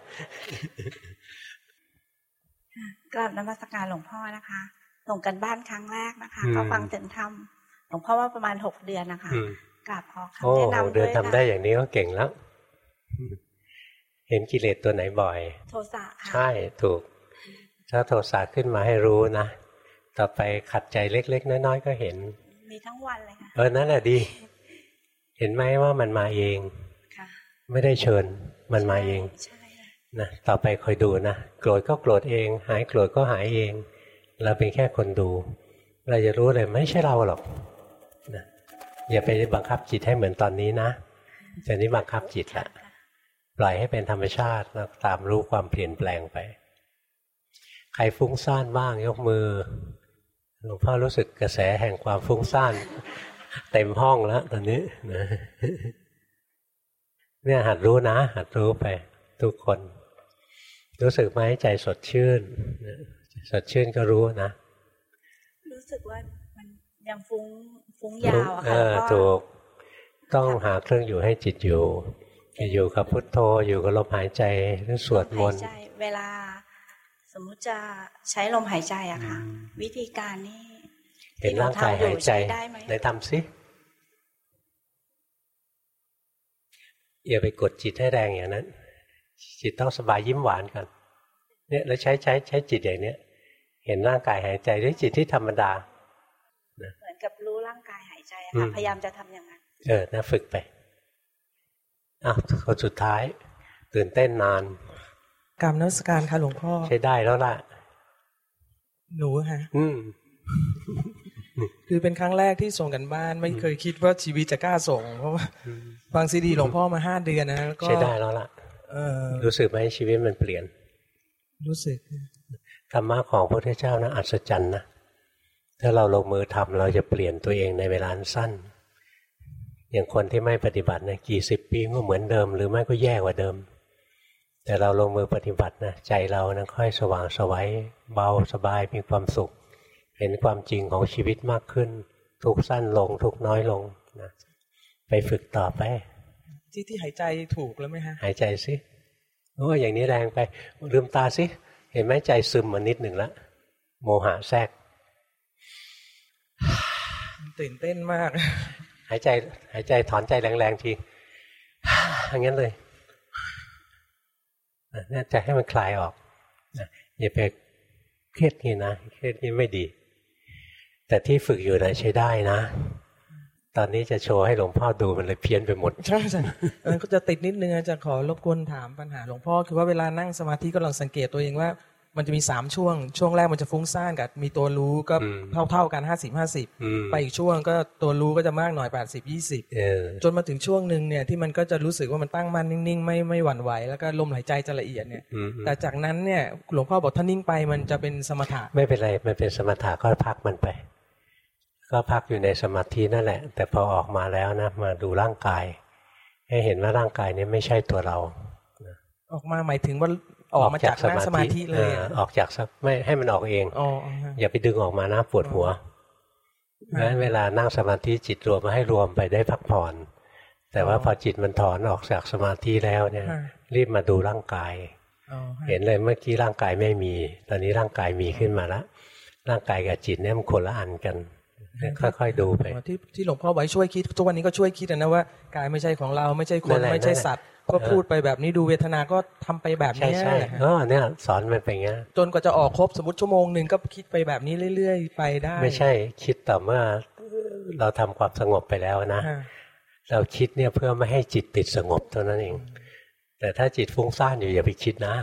กราบนมัสการหลวงพ่อนะคะส่งกันบ้านครั้งแรกนะคะก็ฟังถึงทำหลวงพ่อว่าประมาณหกเดือนนะคะกราบขอคำแนะนำด้วยนะเดือนทำได้อย่างนี้ก็เก่งแล้ว เห็นกิเลสตัวไหนบ่อย โทสะค่ะใช่ถูก ถ้าโทสะขึ้นมาให้รู้นะ ต่อไปขัดใจเล็ก ๆ น้อยๆก็เห็น มีทั้งวันเลยค่ะเออนั่นแหละดี เห็นไหมว่ามันมาเองไม่ได้เชิญมันมาเองนะต่อไปคอยดูนะโกรธก็โกรธเอง หายโกรธก็หายเอง เราเป็นแค่คนดูเวเราจะรู้เลยไม่ใช่เราหรอกนะอย่าไปบังคับจิตให้เหมือนตอนนี้นะจะนี้บังคับจิตละ ปล่อยให้เป็นธรรมชาติแล้วตามรู้ความเปลี่ยนแปลงไป ใครฟุ้งซ่านบ้างยกมือหลวงพ่อรู้สึกกระแสแห่งความฟุ้งซ่านเต็มห้องแล้วตอนนี้นะเนี่ยหัดรู้นะ หัดรู้ไป ทุกคน รู้สึกไหมใจสดชื่นสดชื่นก็รู้นะ รู้สึกว่ามันยังฟุ้งฟุ้งยาวอะค่ะถูกต้องหาเครื่องอยู่ให้จิตอยู่ อยู่กับพุทโธอยู่กับลมหายใจหรือสวดมนต์เวลา สมมุติจะใช้ลมหายใจอะค่ะ วิธีการนี้เห็นร่างกายหายใจได้ทำสิอย่าไปกดจิตให้แรงอย่างนั้น จิตต้องสบายยิ้มหวานกันเนี่ยแล้วใช้ใช้ใช้จิตอย่างเนี้ยเห็นร่างกายหายใจด้วยจิตที่ธรรมดาเหมือนกับรู้ร่างกายหายใจค่ะพยายามจะทำอย่างนั้นเออนะฝึกไป อ้าวคนสุดท้าย ตื่นเต้นนานกรรมนักการค่ะหลวงพ่อ ใช้ได้แล้วล่ะ หนูค่ะอืมคือเป็นครั้งแรกที่ส่งกันบ้าน ไม่เคยคิดว่าชีวิตจะกล้าส่ง เพราะว่าฟังซีดีหลวงพ่อมาห้าเดือนนะแล้วก็ใช้ได้แล้วล่ะรู้สึกไหมชีวิตมันเปลี่ยน รู้สึกธรรมะของพระพุทธเจ้านะอัศจรรย์นะถ้าเราลงมือทำเราจะเปลี่ยนตัวเองในเวลาสั้น อย่างคนที่ไม่ปฏิบัตินะกี่สิบปีก็เหมือนเดิม หรือไม่ก็แย่กว่าเดิม แต่เราลงมือปฏิบัตินะใจเรานะค่อยสว่างสวัยเบาสบายมีความสุข เห็นความจริงของชีวิตมากขึ้น ทุกสั้นลง ทุกน้อยลงนะไปฝึกต่อไปที่ที่หายใจถูกแล้วไหมฮะหายใจสิโอ้อย่างนี้แรงไปลืมตาสิเห็นไหมใจซึมมานิดหนึ่งแล้วโมหะแทรกตื่นเต้นมาก หายใจหายใจถอนใจแรงๆทีอย่างนั้นเลยน่าจะให้มันคลายออกอย่าไปเครียดนี่นะเครียดนี่ไม่ดี แต่ที่ฝึกอยู่นะใช้ได้นะ ตอนนี้จะโชว์ให้หลวงพ่อดูมันเลยเพี้ยนไปหมด ใช่ใช่ก็จะติดนิดนึงจะขอรบกวนถามปัญหาหลวงพ่อคือว่าเวลานั่งสมาธิก็ลองสังเกตตัวเองว่า มันจะมีสามช่วง ช่วงแรกมันจะฟุ้งซ่านกับ มีตัวรู้ก็เท่าเท่ากันห้าสิบห้าสิบไปอีกช่วงก็ตัวรู้ก็จะมากหน่อยแปดสิบยี่สิบจนมาถึงช่วงหนึ่งเนี่ยที่มันก็จะรู้สึกว่ามันตั้งมั่นนิ่งๆ ไม่ไม่หวั่นไหวแล้วก็ลมหายใจจะละเอียดเนี่ยแต่จากนั้นเนี่ยหลวงพ่อบอกถ้านิ่งไปมันจะเป็นสมถะไม่เป็นไรมันเป็นสมถะก็พักมันไป ก็พักอยู่ในสมาธินั่นแหละ แต่พอออกมาแล้วนะมาดูร่างกาย ให้เห็นว่าร่างกายนี้ไม่ใช่ตัวเราออกมาหมายถึงว่า ออกมาจากนั่งสมาธิเลยออกจากไม่ให้มันออกเองอย่าไปดึงออกมานะปวดหัวงั้นเวลานั่งสมาธิจิตรวมมาให้รวมไปได้พักผ่อน แต่ว่าพอจิตมันถอนออกจากสมาธิแล้วเนี่ย รีบมาดูร่างกายเห็นเลยเมื่อกี้ร่างกายไม่มี ตอนนี้ร่างกายมีขึ้นมาแล้วร่างกายกับจิตเนี่ยมันคนละอันกันค่อยๆดูไปที่ที่หลวงพ่อไว้ช่วยคิดทุกวันนี้ก็ช่วยคิดนะว่ากายไม่ใช่ของเราไม่ใช่คนไม่ใช่สัตว์ ก็พูดไปแบบนี้ดูเวทนาก็ทำไปแบบนี้ใช่เออเนี่ยสอนมันไปเงี้ยจนกว่าจะออกครบสมมติชั่วโมงหนึ่งก็คิดไปแบบนี้เรื่อย ๆ ไปได้ ไม่ใช่คิดต่อเมื่อเราทำความสงบไปแล้วนะ เราคิดเนี่ยเพื่อไม่ให้จิตติดสงบเท่านั้นเอง แต่ถ้าจิตฟุ้งซ่านอยู่อย่าไปคิดนะ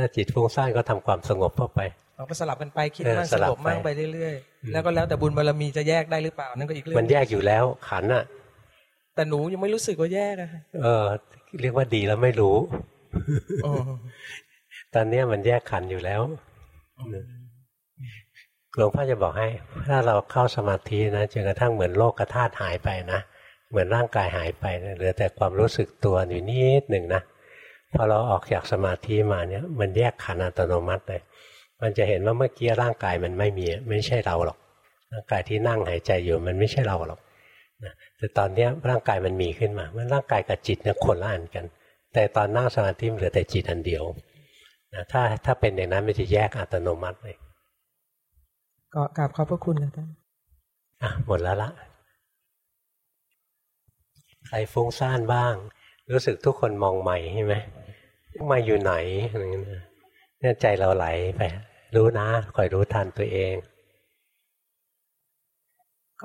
ถ้าจิตฟุ้งซ่านก็ทำความสงบเข้าไปเราก็สลับกันไปคิดมากสงบมากไปเรื่อยๆ แล้วก็แล้วแต่บุญบารมีจะแยกได้หรือเปล่านั่นก็อีกเรื่องมันแยกอยู่แล้วขันอะแต่หนูยังไม่รู้สึกว่าแยกอะเออ เรียกว่าดีแล้วไม่รู้ตอนนี้มันแยกขันอยู่แล้วหลวงพ่อจะบอกให้ ถ้าเราเข้าสมาธินะจนกระทั่งเหมือนโลกกระธาตุหายไปนะเหมือนร่างกายหายไปเหลือแต่ความรู้สึกตัวอยู่นิดหนึ่งนะพอเราออกจากสมาธิมาเนี่ย มันแยกขันอัตโนมัติเลยมันจะเห็นว่าเมื่อกี้ร่างกายมันไม่มี ไม่ใช่เราหรอกร่างกายที่นั่งหายใจอยู่มันไม่ใช่เราหรอก แต่ตอนนี้ร่างกายมันมีขึ้นมามันร่างกายกับจิตเนี่ยคนละอันกัน แต่ตอนนั่งสมาธิเหลือแต่จิตอันเดียวนะถ้าถ้าเป็นอย่างนั้นมันจะแยกอัตโนมัติเลยก็กราบขอบพระคุณนะท่านอะหมดแล้วละใครฟุ้งซ่านบ้าง รู้สึกทุกคนมองใหม่ใช่ไหมมาอยู่ไหนอะไรเงี้ยเนี่ยใจเราไหลไป รู้นะคอยรู้ทันตัวเอง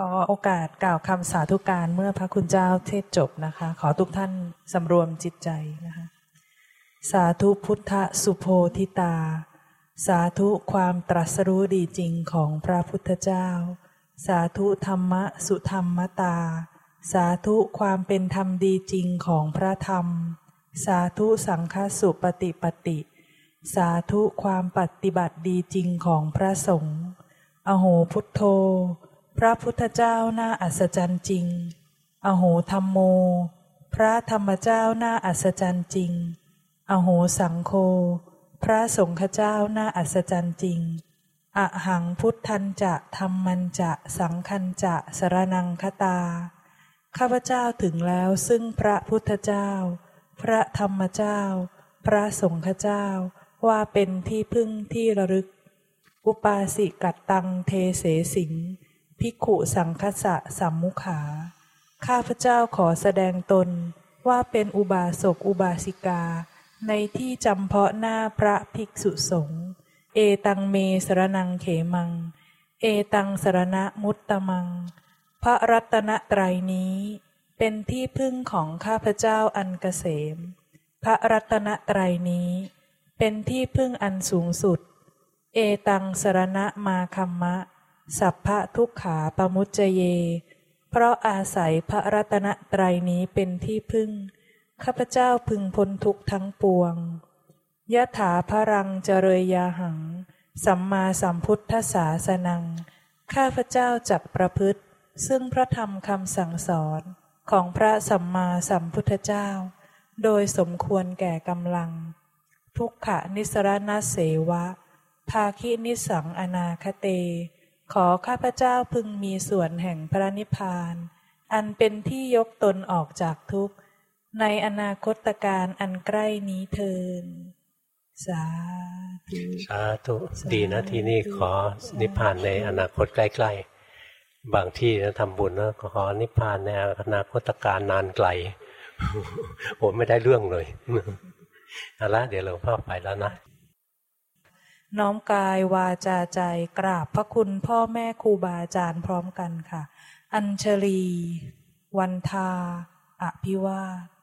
ขอโอกาสกล่าวคำสาธุการเมื่อพระคุณเจ้าเทศจบนะคะ ขอทุกท่านสำรวมจิตใจนะคะ สาธุพุทธสุโพธิตา สาธุความตรัสรู้ดีจริงของพระพุทธเจ้า สาธุธรรมะสุธรรมตา สาธุความเป็นธรรมดีจริงของพระธรรม สาธุสังฆสุปฏิปติ สาธุความปฏิบัติดีจริงของพระสงฆ์อโหพุทโธ พระพุทธเจ้าน่าอัศจรรย์จริง อโหธรรมโม พระธรรมเจ้าน่าอัศจรรย์จริง อโหสังโฆ พระสงฆ์เจ้าน่าอัศจรรย์จริง อหังพุทธันจะธรรมันจะสังคันจะสรนังคตา ข้าพเจ้าถึงแล้วซึ่งพระพุทธเจ้า พระธรรมเจ้า พระสงฆ์เจ้าว่าเป็นที่พึ่งที่ระลึก อุปาสิกัตตังเทเสสิง พิขุสังคสะสัมมุขา ข้าพเจ้าขอแสดงตนว่าเป็นอุบาสกอุบาสิกา ในที่จำเพาะหน้าพระภิกษุสงฆ์ เอตังเมสรนังเขมัง เอตังสรณะมุตตมัง พระรัตนตรัยนี้ เป็นที่พึ่งของข้าพเจ้าอันเกษม พระรัตนตรัยนี้ เป็นที่พึ่งอันสูงสุด เอตังสรณะมาคัมมะ สัพพะทุกขาปมุจเจเย เพราะอาศัยพระรัตนตรัยนี้เป็นที่พึ่ง ข้าพเจ้าพึงพ้นทุกทั้งปวงยะถาพรังเจริยยาหัง สัมมาสัมพุทธศาสนัง ข้าพเจ้าจักประพฤติ ซึ่งพระธรรมคำสั่งสอนของพระสัมมาสัมพุทธเจ้า โดยสมควรแก่กำลัง ทุกขนิสรณเสวะ ภาคินิสังอนาคเต ขอข้าพเจ้าพึงมีส่วนแห่งพระนิพพาน อันเป็นที่ยกตนออกจากทุกข์ ในอนาคตการอันใกล้นี้เทินสาธุสาธุดีนะที่นี่ขอนิพพานในอนาคตใกล้ๆ บางที่นะทำบุญนะขอนิพพานในอนาคตการนานไกลโอ้ไม่ได้เรื่องเลยเอาละเดี๋ยวหลวงพ่อไปแล้วนะ น้อมกายวาจาใจกราบพระคุณพ่อแม่ครูบาอาจารย์พร้อมกันค่ะ อัญชลี วันทา อภิวาท